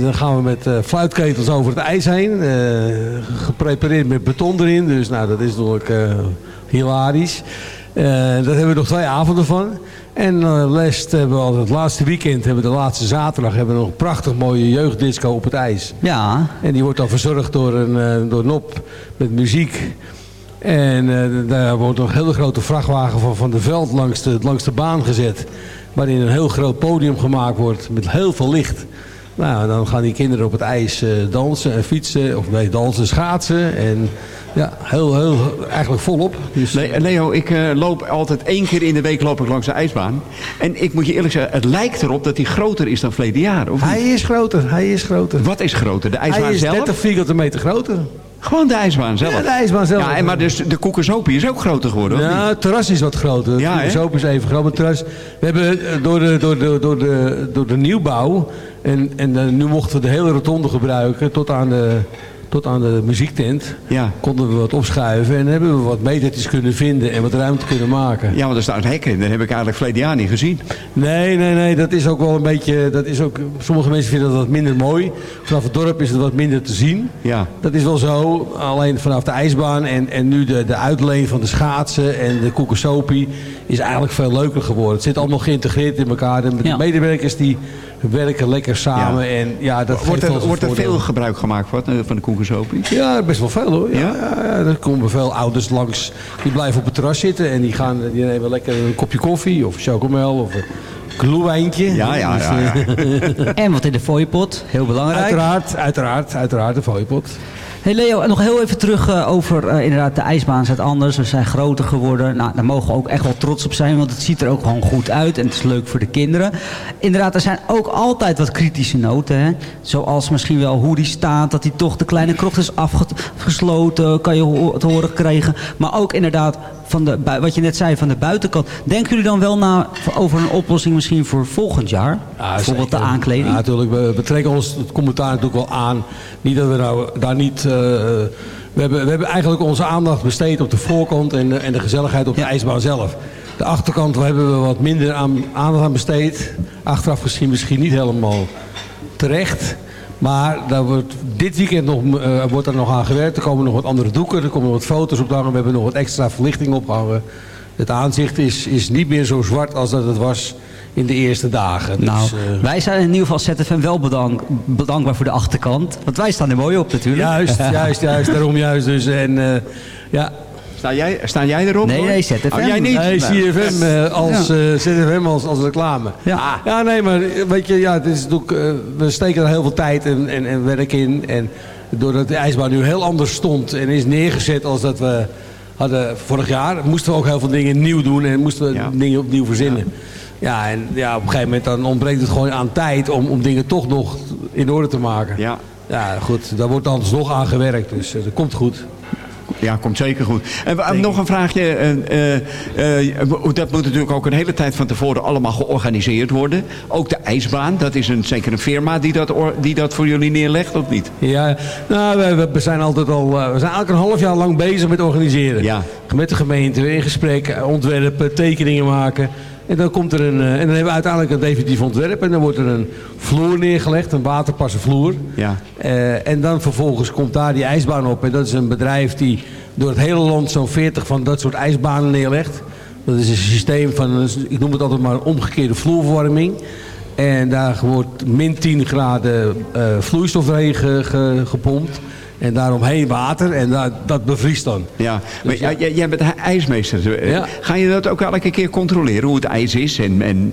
Speaker 16: Dan gaan we met fluitketels over het ijs heen. geprepareerd met beton erin. Dus nou, dat is natuurlijk hilarisch. Daar hebben we nog twee avonden van. En last hebben we al het laatste weekend, hebben we de laatste zaterdag, hebben we nog een prachtig mooie jeugddisco op het ijs.
Speaker 10: Ja.
Speaker 16: En die wordt dan verzorgd door een door Nop met muziek. En eh, daar wordt nog een hele grote vrachtwagen van Van de Veld langs de, langs de baan gezet. Waarin een heel groot podium gemaakt wordt met heel veel licht. Nou, dan gaan die kinderen op het ijs eh, dansen en fietsen. Of nee, dansen, schaatsen. En ja, heel, heel, eigenlijk volop. Dus,
Speaker 8: Le- Leo, ik eh, loop altijd één keer in de week loop ik langs de ijsbaan. En ik moet je eerlijk zeggen, het lijkt erop dat hij groter is dan verleden jaar. Of
Speaker 16: hij is groter, hij is groter.
Speaker 8: Wat is groter? De ijsbaan
Speaker 16: Hij is
Speaker 8: zelf?
Speaker 16: 30 vierkante meter groter.
Speaker 8: Gewoon de ijsbaan zelf?
Speaker 16: Ja, de ijsbaan zelf.
Speaker 8: Ja, en maar dus de koekensopie is ook groter geworden, of
Speaker 16: Ja, het terras is wat groter.
Speaker 8: Ja,
Speaker 16: de zoop is even groot. maar het terras, we hebben eh, door de, door de, door de, door de nieuwbouw... En, en eh, nu mochten we de hele rotonde gebruiken tot aan de, tot aan de muziektent.
Speaker 8: Ja.
Speaker 16: Konden we wat opschuiven en hebben we wat metertjes kunnen vinden en wat ruimte kunnen maken.
Speaker 8: Ja, want er staat hek in. Dat heb ik eigenlijk verleden jaar niet gezien.
Speaker 16: Nee, nee, nee. Dat is ook wel een beetje. Dat is ook, sommige mensen vinden dat wat minder mooi. Vanaf het dorp is het wat minder te zien.
Speaker 8: Ja.
Speaker 16: Dat is wel zo. Alleen vanaf de ijsbaan en, en nu de, de uitleen van de schaatsen en de koekosopie is eigenlijk veel leuker geworden. Het zit allemaal geïntegreerd in elkaar. En de medewerkers die werken lekker samen. En ja, dat
Speaker 8: Wordt er, wordt er veel gebruik gemaakt van, eh, van de koekensopie?
Speaker 16: Ja, best wel veel hoor. Ja? Ja, ja, er komen veel ouders langs. Die blijven op het terras zitten en die, gaan, die nemen lekker een kopje koffie of chocomel of een gloewijntje.
Speaker 8: Ja, ja,
Speaker 16: Dus,
Speaker 8: ja, ja.
Speaker 16: eh,
Speaker 10: En wat in de fooiepot, heel belangrijk.
Speaker 16: Uiteraard, uiteraard, uiteraard, de fooiepot.
Speaker 10: Hey Leo, nog heel even terug eh, over eh, inderdaad de ijsbaan staat anders. We zijn groter geworden. Nou, daar mogen we ook echt wel trots op zijn, want het ziet er ook gewoon goed uit en het is leuk voor de kinderen. Inderdaad, er zijn ook altijd wat kritische noten. Hè? Zoals misschien wel hoe die staat, dat hij toch de kleine krocht is afgesloten, kan je te horen krijgen. Maar ook inderdaad, van de, wat je net zei, van de buitenkant. Denken jullie dan wel na over een oplossing misschien voor volgend jaar? Bijvoorbeeld de aankleding?
Speaker 16: Ja, natuurlijk. We, we trekken ons het commentaar natuurlijk wel aan. Niet dat we nou daar niet... eh, we, hebben, we hebben eigenlijk onze aandacht besteed op de voorkant en de, en de gezelligheid op de ijsbaan zelf. De achterkant daar hebben we wat minder aan, aandacht aan besteed. Achteraf gezien misschien niet helemaal terecht. Maar daar wordt, dit weekend nog, eh, wordt er nog aan gewerkt. Er komen nog wat andere doeken, er komen nog wat foto's op hangen. We hebben nog wat extra verlichting opgehangen. Het aanzicht is, is niet meer zo zwart als dat het was in de eerste dagen. Dus,
Speaker 10: Nou,
Speaker 16: eh,
Speaker 10: wij zijn in ieder geval ZFM wel bedank, bedankbaar voor de achterkant. Want wij staan er mooi op natuurlijk.
Speaker 16: Juist, juist, juist. Daarom juist. Dus, en, eh, ja.
Speaker 8: Sta jij, sta jij erop?
Speaker 10: Nee,
Speaker 8: hoor?
Speaker 10: nee, ZFM.
Speaker 8: Oh, jij niet?
Speaker 16: Nee, CFM eh, als,
Speaker 10: Ja.
Speaker 16: eh, ZFM als, als reclame.
Speaker 10: Ja.
Speaker 16: ja, nee, maar weet je, ja, het is natuurlijk, eh, we steken er heel veel tijd en, en, en werk in. En doordat de ijsbaan nu heel anders stond en is neergezet als dat we hadden vorig jaar, moesten we ook heel veel dingen nieuw doen en moesten we dingen opnieuw verzinnen. Ja. en ja, op een gegeven moment dan ontbreekt het gewoon aan tijd om, om dingen toch nog in orde te maken.
Speaker 8: Ja.
Speaker 16: Ja, goed, daar wordt dan nog aan gewerkt, dus eh, dat komt goed.
Speaker 8: Ja, komt zeker goed. En nog een vraagje. eh, eh, eh, dat moet natuurlijk ook een hele tijd van tevoren allemaal georganiseerd worden. Ook de ijsbaan, dat is een, zeker een firma die dat, die dat voor jullie neerlegt, of niet?
Speaker 16: Ja, nou, we, we zijn altijd al, we zijn eigenlijk een half jaar lang bezig met organiseren.
Speaker 8: Ja.
Speaker 16: Met de gemeente, in gesprek, ontwerpen, tekeningen maken. En dan komt er een, eh, en dan hebben we uiteindelijk een definitief ontwerp. En dan wordt er een vloer neergelegd, een waterpasse vloer.
Speaker 8: Ja.
Speaker 16: Eh, en dan vervolgens komt daar die ijsbaan op. En dat is een bedrijf die door het hele land zo'n 40 van dat soort ijsbanen neerlegt. Dat is een systeem van, ik noem het altijd maar omgekeerde vloerverwarming. En daar wordt min 10 graden eh, vloeistof doorheen ge- ge- gepompt. En daaromheen water. En dat, dat bevriest dan.
Speaker 8: Ja, maar ja, jij, jij bent ij- ijsmeester.
Speaker 16: Ja.
Speaker 8: Ga je dat ook elke keer controleren, hoe het ijs is? En, en,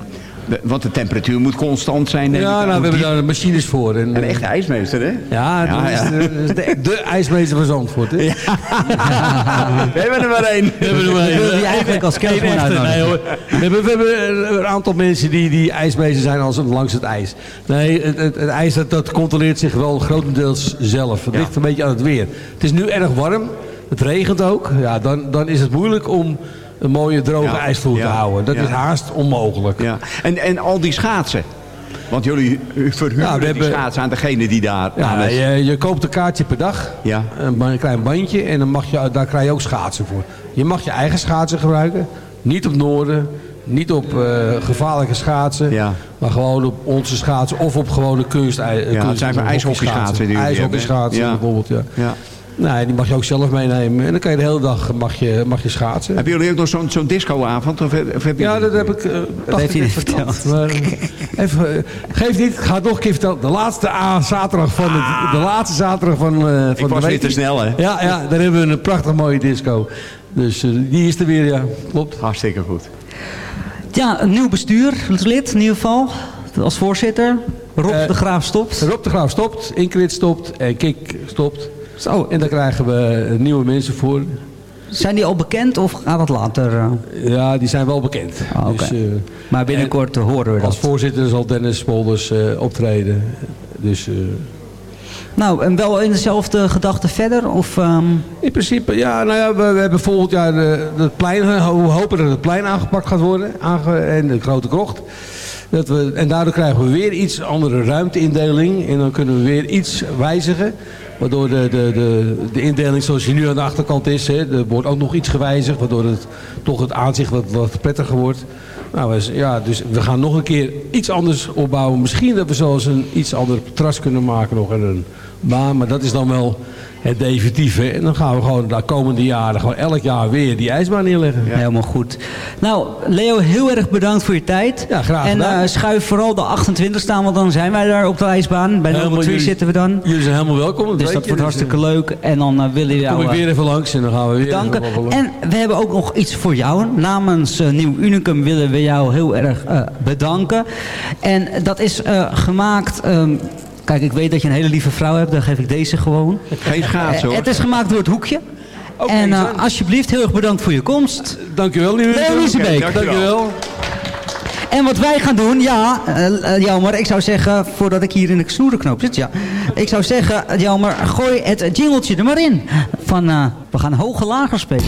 Speaker 8: want de temperatuur moet constant zijn.
Speaker 16: Ja, nou, we hebben
Speaker 8: diep-
Speaker 16: daar machines voor. En,
Speaker 8: Een echte ijsmeester, hè?
Speaker 16: Ja, dat
Speaker 8: Ja,
Speaker 16: is,
Speaker 8: ja.
Speaker 16: de, de, de ijsmeester van Zandvoort. Hè?
Speaker 8: We hebben er maar één.
Speaker 16: We hebben er maar één.
Speaker 10: Je eigenlijk als
Speaker 16: nee, hoor. We hebben, we hebben een aantal mensen die, die ijsmeester zijn als langs het ijs. Nee, het, het, het ijs dat, dat controleert zich wel grotendeels zelf. Het ligt een beetje aan het weer. Het is nu erg warm. Het regent ook. Ja, dan, dan is het moeilijk om een mooie droge
Speaker 8: Ja,
Speaker 16: ijsvloer te houden. Dat
Speaker 8: ja.
Speaker 16: is haast onmogelijk.
Speaker 8: Ja. En, en al die schaatsen. Want jullie verhuren
Speaker 16: we
Speaker 8: die
Speaker 16: hebben-
Speaker 8: schaatsen aan degene die daar
Speaker 16: Ja,
Speaker 8: is.
Speaker 16: je, je koopt een kaartje per dag.
Speaker 8: Ja.
Speaker 16: Een, klein bandje. En dan mag je, daar krijg je ook schaatsen voor. Je mag je eigen schaatsen gebruiken. Niet op Noorden. Niet op eh, gevaarlijke schaatsen.
Speaker 8: Ja.
Speaker 16: Maar gewoon op onze schaatsen. Of op gewone kunst.
Speaker 8: Ja, het zijn voor ijshockeyschaatsen die
Speaker 16: IJshockeyschaatsen bijvoorbeeld, ja. Nee, die mag je ook zelf meenemen. En dan kan je de hele dag mag je, mag je schaatsen.
Speaker 8: Hebben jullie ook nog zo'n zo'n discoavond? Of, of heb je
Speaker 16: Ja, dat heb ik. eh, dacht
Speaker 10: heeft hij niet verteld.
Speaker 16: Maar, eh, even, eh, geef niet, ik ga het nog een keer vertellen. De laatste a- zaterdag van de, de laatste zaterdag van, eh van
Speaker 8: Ik
Speaker 16: de
Speaker 8: was
Speaker 16: week.
Speaker 8: weer te snel, hè?
Speaker 16: Ja, ja, daar hebben we een prachtig mooie disco. Dus die is er weer, ja. Klopt.
Speaker 8: Hartstikke goed.
Speaker 10: Ja, een nieuw bestuurlid in ieder geval. Als voorzitter. Rob de Graaf stopt.
Speaker 16: Rob de Graaf stopt, Ingrid stopt en Kik stopt.
Speaker 10: Zo,
Speaker 16: En daar krijgen we eh, nieuwe mensen voor.
Speaker 10: zijn die al bekend of gaat dat later? eh?
Speaker 16: Ja, die zijn wel bekend.
Speaker 10: Ah.
Speaker 16: Dus, eh,
Speaker 10: maar binnenkort horen we
Speaker 16: als
Speaker 10: dat.
Speaker 16: voorzitter zal Dennis Polders optreden. Dus...
Speaker 10: Nou, en wel in dezelfde gedachte verder? Of, ehm,
Speaker 16: In principe, ja, nou ja, we, we hebben volgend jaar het plein, we hopen dat het plein aangepakt gaat worden. Aange, en de grote krocht. Dat we, en daardoor krijgen we weer iets andere ruimteindeling. En dan kunnen we weer iets wijzigen. Waardoor de, de, de, de indeling zoals die nu aan de achterkant is, hè, er wordt ook nog iets gewijzigd. Waardoor het toch het aanzicht wat, wat prettiger wordt. Nou, ja, dus we gaan nog een keer iets anders opbouwen. Misschien dat we zelfs een iets ander terras kunnen maken nog en een baan. Maar dat is dan wel het definitieve. En dan gaan we gewoon de komende jaren gewoon elk jaar weer die ijsbaan neerleggen.
Speaker 10: Helemaal goed. Nou, Leo, heel erg bedankt voor je tijd.
Speaker 16: Ja, graag
Speaker 10: En
Speaker 16: gedaan.
Speaker 10: eh, schuif vooral de 28 staan, want dan zijn wij daar op de ijsbaan. Bij nummer 2
Speaker 16: jullie-
Speaker 10: zitten we dan.
Speaker 16: Jullie zijn helemaal welkom.
Speaker 10: Dus
Speaker 16: weet
Speaker 10: dat wordt hartstikke leuk. En dan eh, willen we jou
Speaker 16: Kom ik
Speaker 10: eh,
Speaker 16: weer even langs en dan gaan we weer
Speaker 10: bedanken. En we hebben ook nog iets voor jou. Namens eh, Nieuw Unicum willen we jou heel erg eh, bedanken. En dat is eh, gemaakt... ehm, Kijk, ik weet dat je een hele lieve vrouw hebt. Dan geef ik deze gewoon.
Speaker 8: Geen schaatsen, hoor.
Speaker 10: Eh, Het is gemaakt door het hoekje. en eh, alsjeblieft, heel erg bedankt voor je komst.
Speaker 16: Dank u wel, Nieuw Unicum.
Speaker 10: Leo Wiesebeek.
Speaker 16: Oké, dank u wel.
Speaker 10: En wat wij gaan doen, ja, eh, Jelmer, ik zou zeggen, voordat ik hier in de snoerenknoop zit, ja. Ik zou zeggen, Jelmer, gooi het jingeltje er maar in. Van, eh, we gaan hoge lager spelen.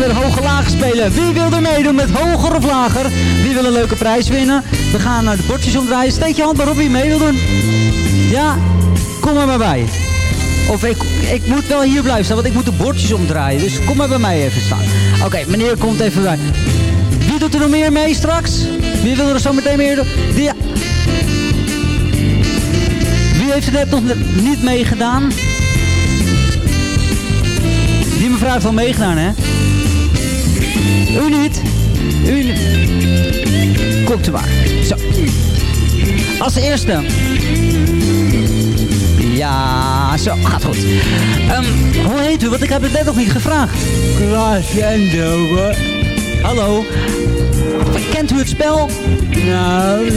Speaker 10: Gaan weer hoge lager spelen. Wie wil er meedoen met hoger of lager? Wie wil een leuke prijs winnen? We gaan naar de bordjes omdraaien. Steek je hand maar op wie mee wil doen. Ja, kom er maar bij. Of ik, ik moet wel hier blijven staan, want ik moet de bordjes omdraaien. Dus kom maar bij mij even staan. Oké, meneer komt even bij. Wie doet er nog meer mee straks? Wie wil er zo meteen meer doen? Die... Wie heeft er net nog niet meegedaan? Die mevrouw heeft al meegedaan, hè? U niet? U niet? Komt u maar. Zo. Als eerste. Ja, zo, gaat goed. Ehm, hoe heet u? Want ik heb het net nog niet gevraagd. Klaas Endover. Hallo. Kent u het spel? Nou.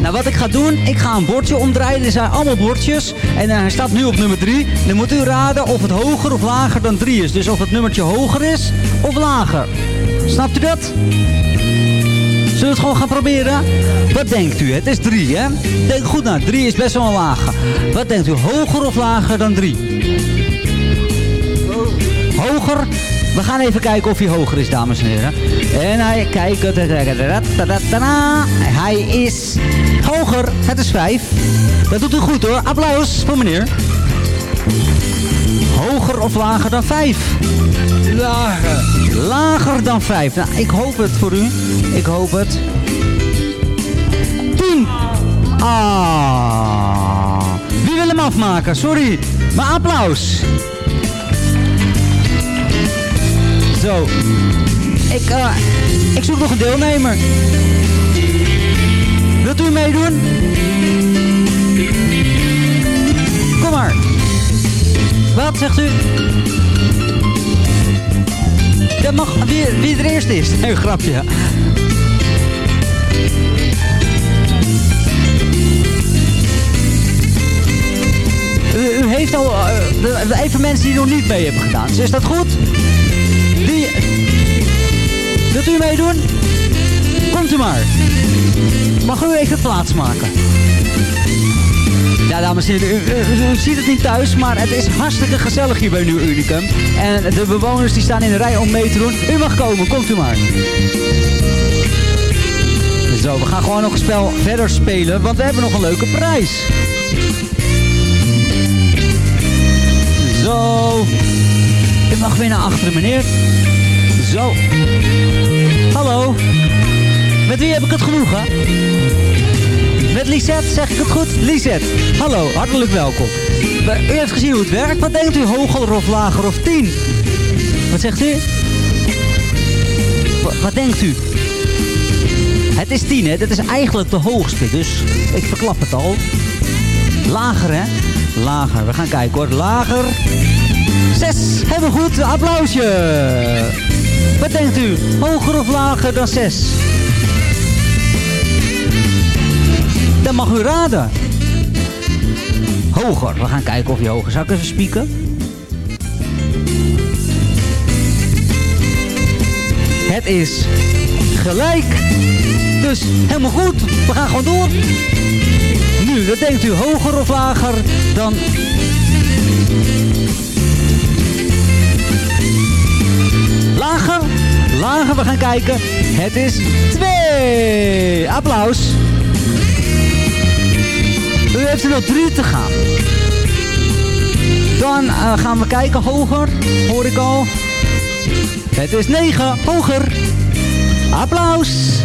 Speaker 10: Nou, wat ik ga doen, ik ga een bordje omdraaien. Er zijn allemaal bordjes. En eh, hij staat nu op nummer 3. Dan moet u raden of het hoger of lager dan 3 is. Dus of het nummertje hoger is of lager. Snapt u dat? Zullen we het gewoon gaan proberen? Wat denkt u? Het is 3, hè? Denk goed na. 3 is best wel een lage. Wat denkt u? Hoger of lager dan 3? Hoger? We gaan even kijken of hij hoger is, dames en heren. En hij kijkt. Hij is hoger. Het is 5. Dat doet u goed hoor. Applaus voor meneer. Hoger of lager dan 5? Lager. Lager dan 5. Nou, ik hoop het voor u. Ik hoop het. 10. Ah. Wie wil hem afmaken? Sorry. Maar applaus. Zo. Ik, eh, ik zoek nog een deelnemer. Wilt u meedoen? Kom maar. Wat zegt u? Dat mag wie, wie er eerst is. Nee, grapje. U, heeft al eh, even mensen die nog niet mee hebben gedaan. Dus is dat goed? Wilt u meedoen? Komt u maar. Mag u even plaats maken? Ja, dames en heren, u, ziet het niet thuis, maar het is hartstikke gezellig hier bij Nieuw Unicum. En de bewoners die staan in de rij om mee te doen. U mag komen, komt u maar. Zo, we gaan gewoon nog een spel verder spelen, want we hebben nog een leuke prijs. Zo. U mag weer naar achteren, meneer. Zo. Hallo. Met wie heb ik het genoegen? Met Lisette, zeg ik het goed? Lisette, hallo, hartelijk welkom. U heeft gezien hoe het werkt. Wat denkt u, hoger of lager of 10? Wat zegt u? Wat, denkt u? Het is 10, hè? Dat is eigenlijk de hoogste, dus ik verklap het al. Lager, hè? Lager, we gaan kijken hoor. Lager. 6, hebben we goed. Applausje. Wat denkt u? Hoger of lager dan 6? Dan mag u raden. Hoger. We gaan kijken of je hoger. Ik even spieken? Het is gelijk. Dus helemaal goed. We gaan gewoon door. Nu, wat denkt u? Hoger of lager dan... Lager?
Speaker 17: Vlagen we gaan kijken. Het is 2. Applaus. U heeft er nog drie te gaan. Dan uh, gaan we kijken, hoger, hoor ik al. Het is 9, hoger. Applaus.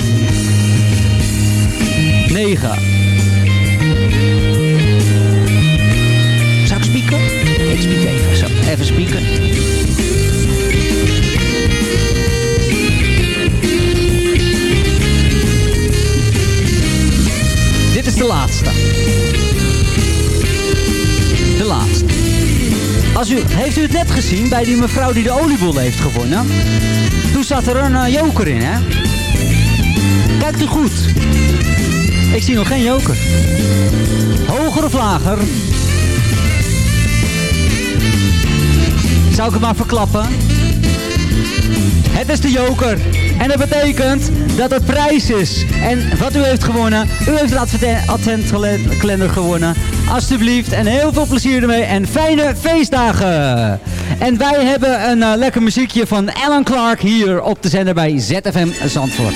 Speaker 17: 9. Zou ik spieken? Ik spiek even zo. Even spieken. Dit is de laatste. De laatste. Als u, heeft u het net gezien bij die mevrouw die de oliebol heeft gewonnen? Toen zat er een uh, joker in, hè? Kijkt u goed. Ik zie nog geen joker. Hoger of lager? Zou ik het maar verklappen? Het is de joker. En dat betekent dat het prijs is. En wat u heeft gewonnen, u heeft een adventkalender gewonnen. Alsjeblieft en heel veel plezier ermee en fijne feestdagen. En wij hebben een uh, lekker muziekje van Alan Clark hier op de zender bij ZFM Zandvoort.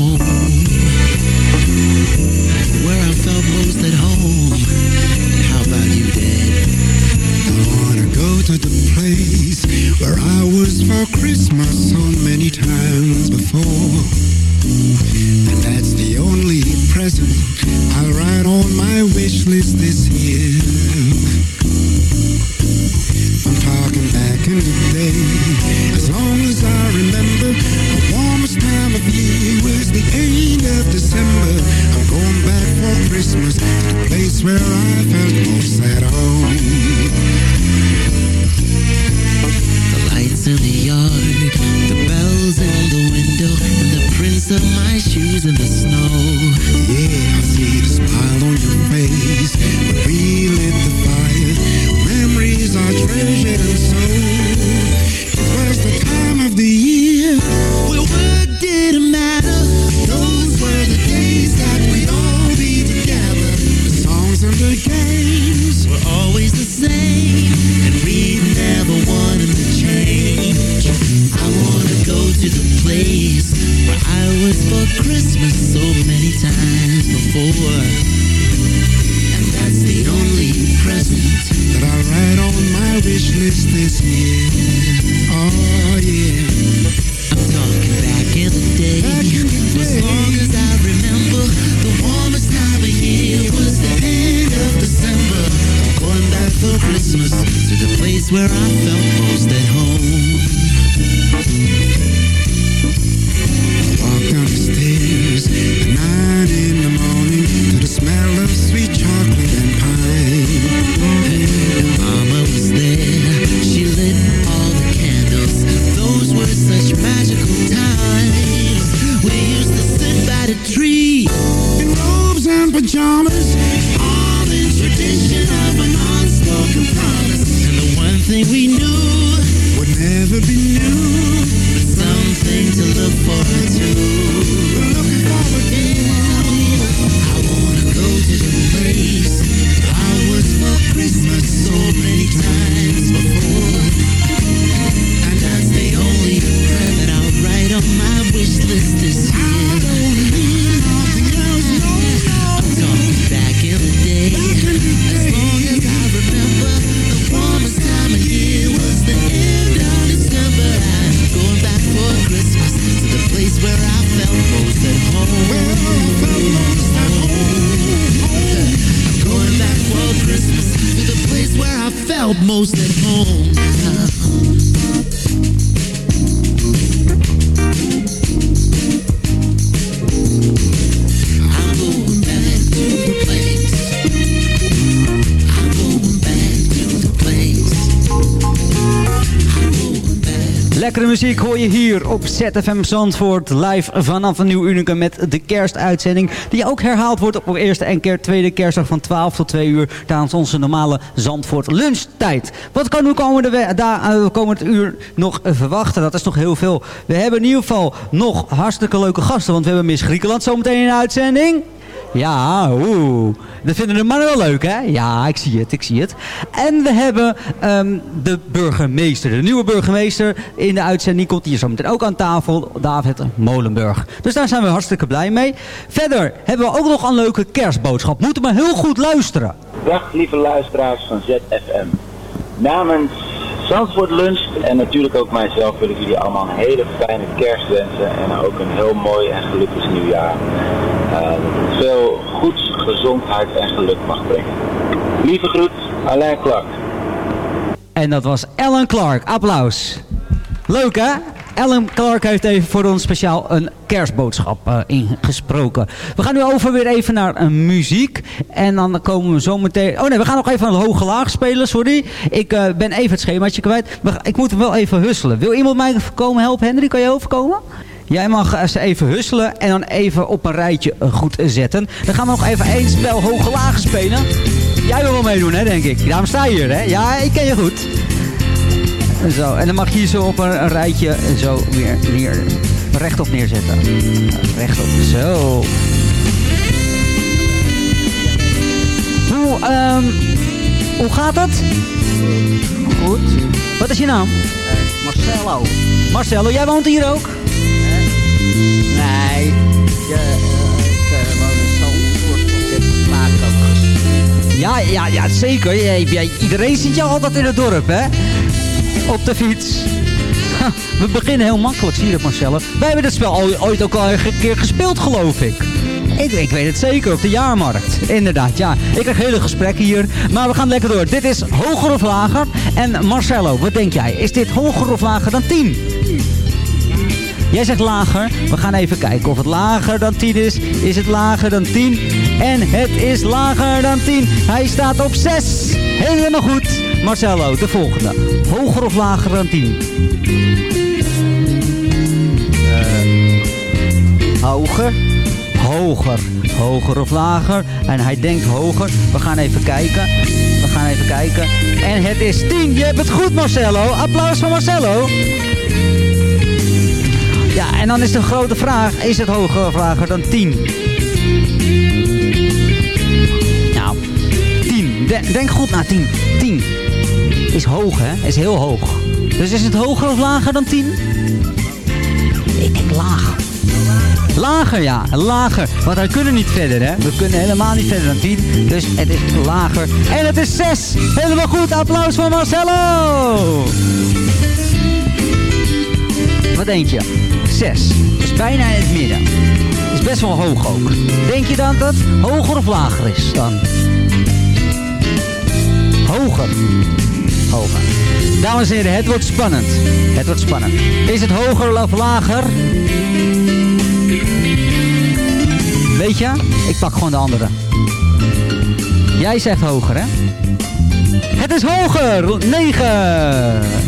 Speaker 10: muziek hoor je hier op ZFM Zandvoort. Live vanaf een nieuw Unicum met de kerstuitzending. Die ook herhaald wordt op eerste en keer tweede kerstdag van 12 tot 2 uur. Tijdens onze normale Zandvoort lunchtijd. Wat kan u komende, we- da- eh, komend uur nog verwachten? Dat is nog heel veel. We hebben in ieder geval nog hartstikke leuke gasten. Want we hebben Miss Griekenland zometeen in de uitzending. Ja, oeh. Dat vinden de mannen wel leuk, hè? Ja, ik zie het, ik zie het. En we hebben ehm, de burgemeester, de nieuwe burgemeester in de uitzending. Komt hier zo meteen ook aan tafel, David Molenburg. Dus daar zijn we hartstikke blij mee. Verder hebben we ook nog een leuke kerstboodschap. Moeten maar heel goed luisteren.
Speaker 18: Dag lieve luisteraars van ZFM. Namens Zandvoort Lunch en natuurlijk ook mijzelf wil ik jullie allemaal een hele fijne kerst wensen en ook een heel mooi en gelukkig nieuwjaar. Eh, veel goeds, gezondheid en geluk mag brengen. Lieve groet, Alain Clark.
Speaker 10: En dat was Ellen Clark. Applaus. Leuk hè? Ellen Clark heeft even voor ons speciaal een kerstboodschap eh, ingesproken. We gaan nu over weer even naar eh, muziek. En dan komen we zo meteen... Oh nee, we gaan nog even een hoge laag spelen, sorry. Ik eh, ben even het schemaatje kwijt. Ik moet wel even husselen. Wil iemand mij komen helpen? Henry, kan je overkomen? Jij mag eh, ze even husselen en dan even op een rijtje eh, goed zetten. Dan gaan we nog even één spel hoge laag spelen. Jij wil wel meedoen, hè, denk ik. Daarom sta je hier, hè? Ja, ik ken je goed. Zo, en dan mag je hier zo op een, een rijtje zo weer neer, rechtop neerzetten. Rechtop, zo. Hoe, ehm, hoe gaat het? Goed. Wat is je naam? Marcelo. Marcelo, jij woont hier ook?
Speaker 19: Nee, ik, eh, ik woon in Zandvoort, want ik ook.
Speaker 10: Ja, ja, ja, zeker. Iedereen ziet jou altijd in het dorp, hè? Op de fiets. We beginnen heel makkelijk, zie je dat Marcelle? Wij hebben dit spel ooit ook al een keer gespeeld, geloof ik. ik. Ik weet het zeker, op de jaarmarkt. Inderdaad, ja. Ik krijg hele gesprekken hier. Maar we gaan lekker door. Dit is hoger of lager. En Marcello, wat denk jij? Is dit hoger of lager dan 10? Jij zegt lager. We gaan even kijken of het lager dan 10 is. Is het lager dan 10? En het is lager dan 10. Hij staat op 6. Helemaal goed. Marcello, de volgende. Hoger of lager dan 10? hoger. Hoger. Hoger of lager. En hij denkt hoger. We gaan even kijken. We gaan even kijken. En het is 10. Je hebt het goed, Marcello. Applaus voor Marcello. Ja, en dan is de grote vraag, is het hoger of lager dan 10? Nou, 10. De- denk goed na 10. 10 is hoog, hè? Is heel hoog. Dus is het hoger of lager dan 10? Ik denk lager. Lager, ja. Lager. Want wij kunnen niet verder, hè. We kunnen helemaal niet verder dan 10. Dus het is lager. En het is 6. Helemaal goed. Applaus voor Marcello. Wat denk je? 6. Dus bijna in het midden. Is best wel hoog ook. Denk je dan dat het hoger of lager is dan? Hoger. Hoger. Dames en heren, het wordt spannend. Het wordt spannend. Is het hoger of lager? Weet je? Ik pak gewoon de andere. Jij zegt hoger, hè? Het is hoger! 9!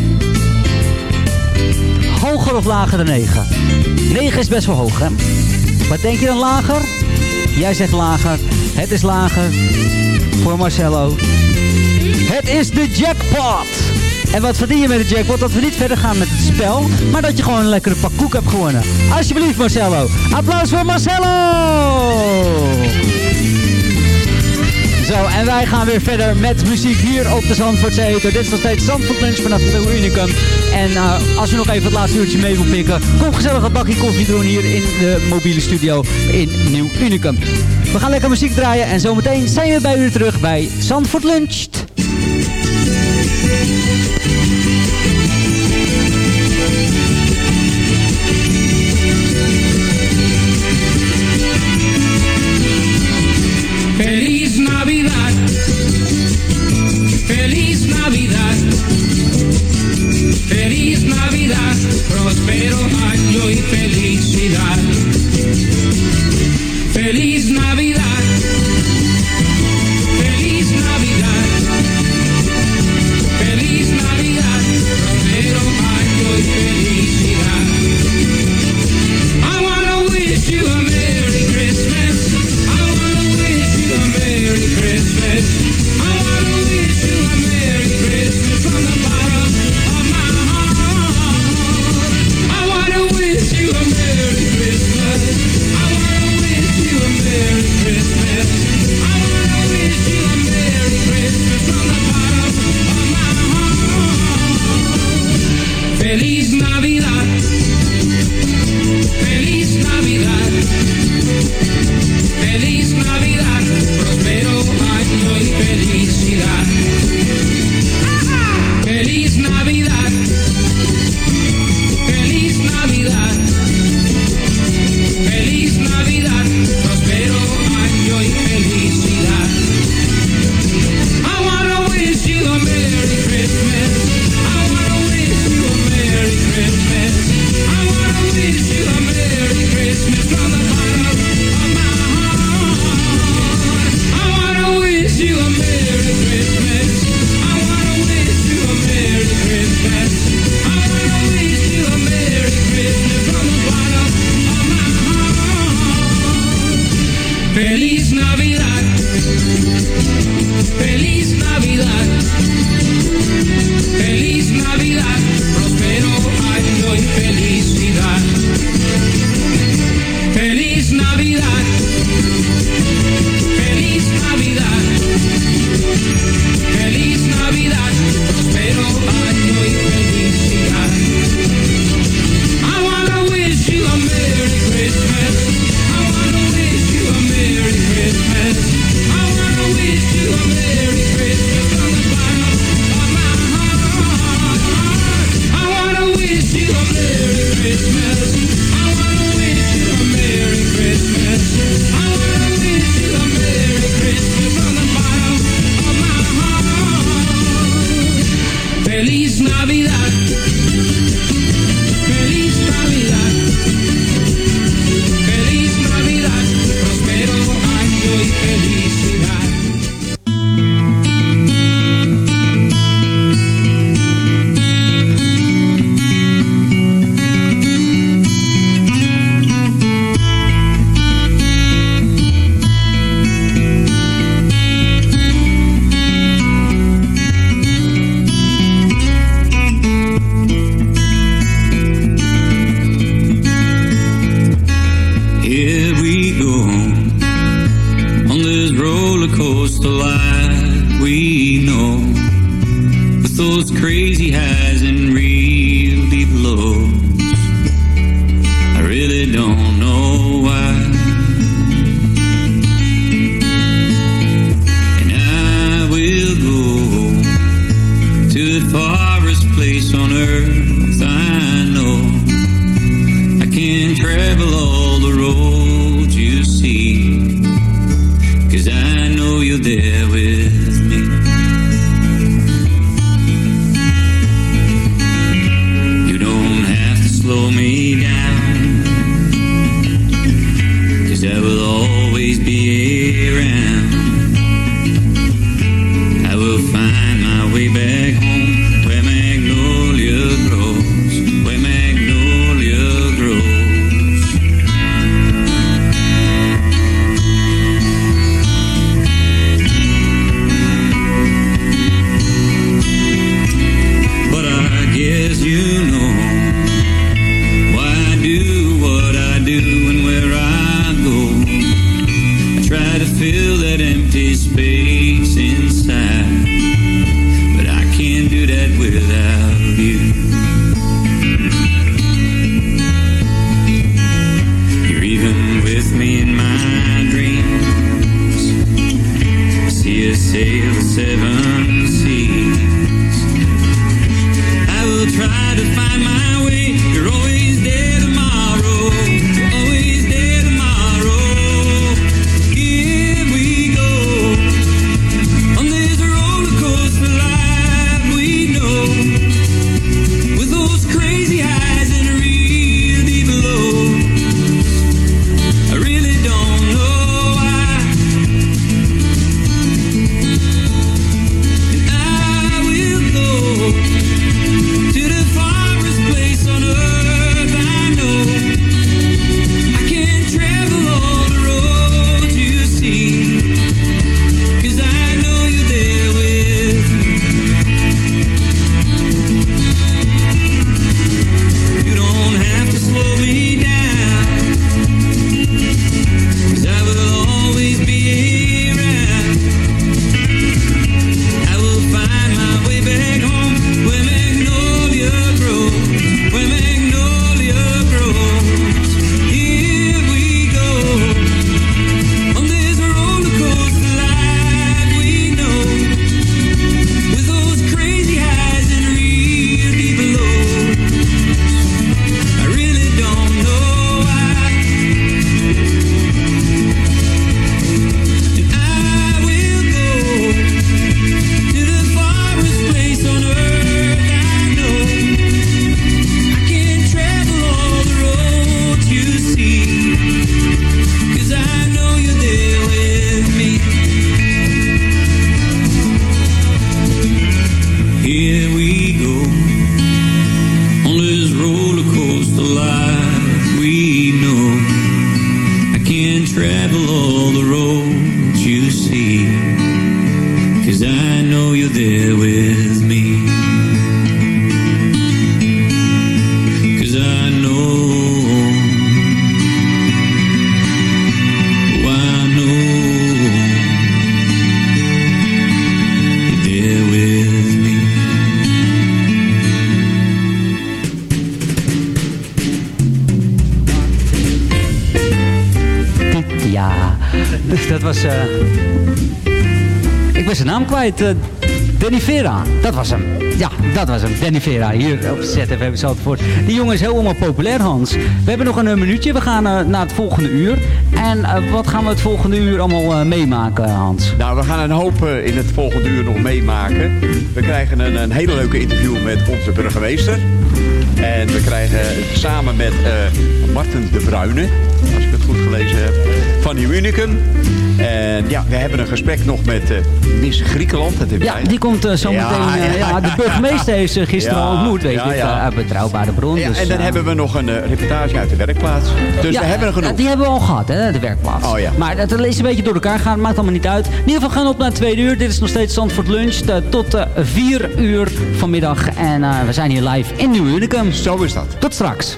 Speaker 10: Hoger of lager dan 9? 9 is best wel hoog, hè? Wat denk je dan lager? Jij zegt lager. Het is lager. Voor Marcello. Het is de jackpot! En wat verdien je met de jackpot? Dat we niet verder gaan met het spel, maar dat je gewoon een lekkere pak koek hebt gewonnen. Alsjeblieft Marcello. Applaus voor Marcello! Zo, en wij gaan weer verder met muziek hier op de Zandvoortse Eter. Dit is nog steeds Zandvoort Lunch vanaf de Unicum. En uh, als u nog even het laatste uurtje mee wilt pikken, kom gezellig een bakje koffie doen hier in de mobiele studio in Nieuw Unicum. We gaan lekker muziek draaien en zometeen zijn we bij u terug bij Zandvoort Lunch.
Speaker 6: Life we know. With those crazy highs and real
Speaker 10: eh, ik ben zijn naam kwijt. eh, Danny Vera. Dat was hem. Ja, dat was hem. Danny Vera. Hier op ZFM Zandvoort. Die jongen is helemaal populair, Hans. We hebben nog een eh, minuutje. We gaan naar het volgende uur. En wat gaan we het volgende uur allemaal meemaken, Hans?
Speaker 8: Nou, we gaan een hoop in het volgende uur nog meemaken. We krijgen een, een hele leuke interview met onze burgemeester. En we krijgen samen met Marten de Bruyne, als ik het goed gelezen heb, van Nieuw Unicum. En ja, we hebben een gesprek nog met eh, Miss Griekenland. Dat heb
Speaker 10: Ja, die komt eh, zo
Speaker 8: Ja,
Speaker 10: meteen. eh,
Speaker 8: ja,
Speaker 10: ja, de burgemeester heeft ze gisteren al ontmoet, weet je. Uit betrouwbare bron.
Speaker 8: Ja,
Speaker 10: dus,
Speaker 8: en dan hebben we nog een reportage uit de werkplaats. Dus
Speaker 10: ja,
Speaker 8: we hebben er genoeg.
Speaker 10: Die hebben we al gehad, hè, de werkplaats.
Speaker 8: Oh ja.
Speaker 10: Maar het is een beetje door elkaar gaan, maakt allemaal niet uit. In ieder geval gaan we op naar tweede uur. Dit is nog steeds Zandvoort Lunch tot eh 4 uur vanmiddag. En we zijn hier live in Nieuw Unicum.
Speaker 8: Zo is dat.
Speaker 10: Tot straks.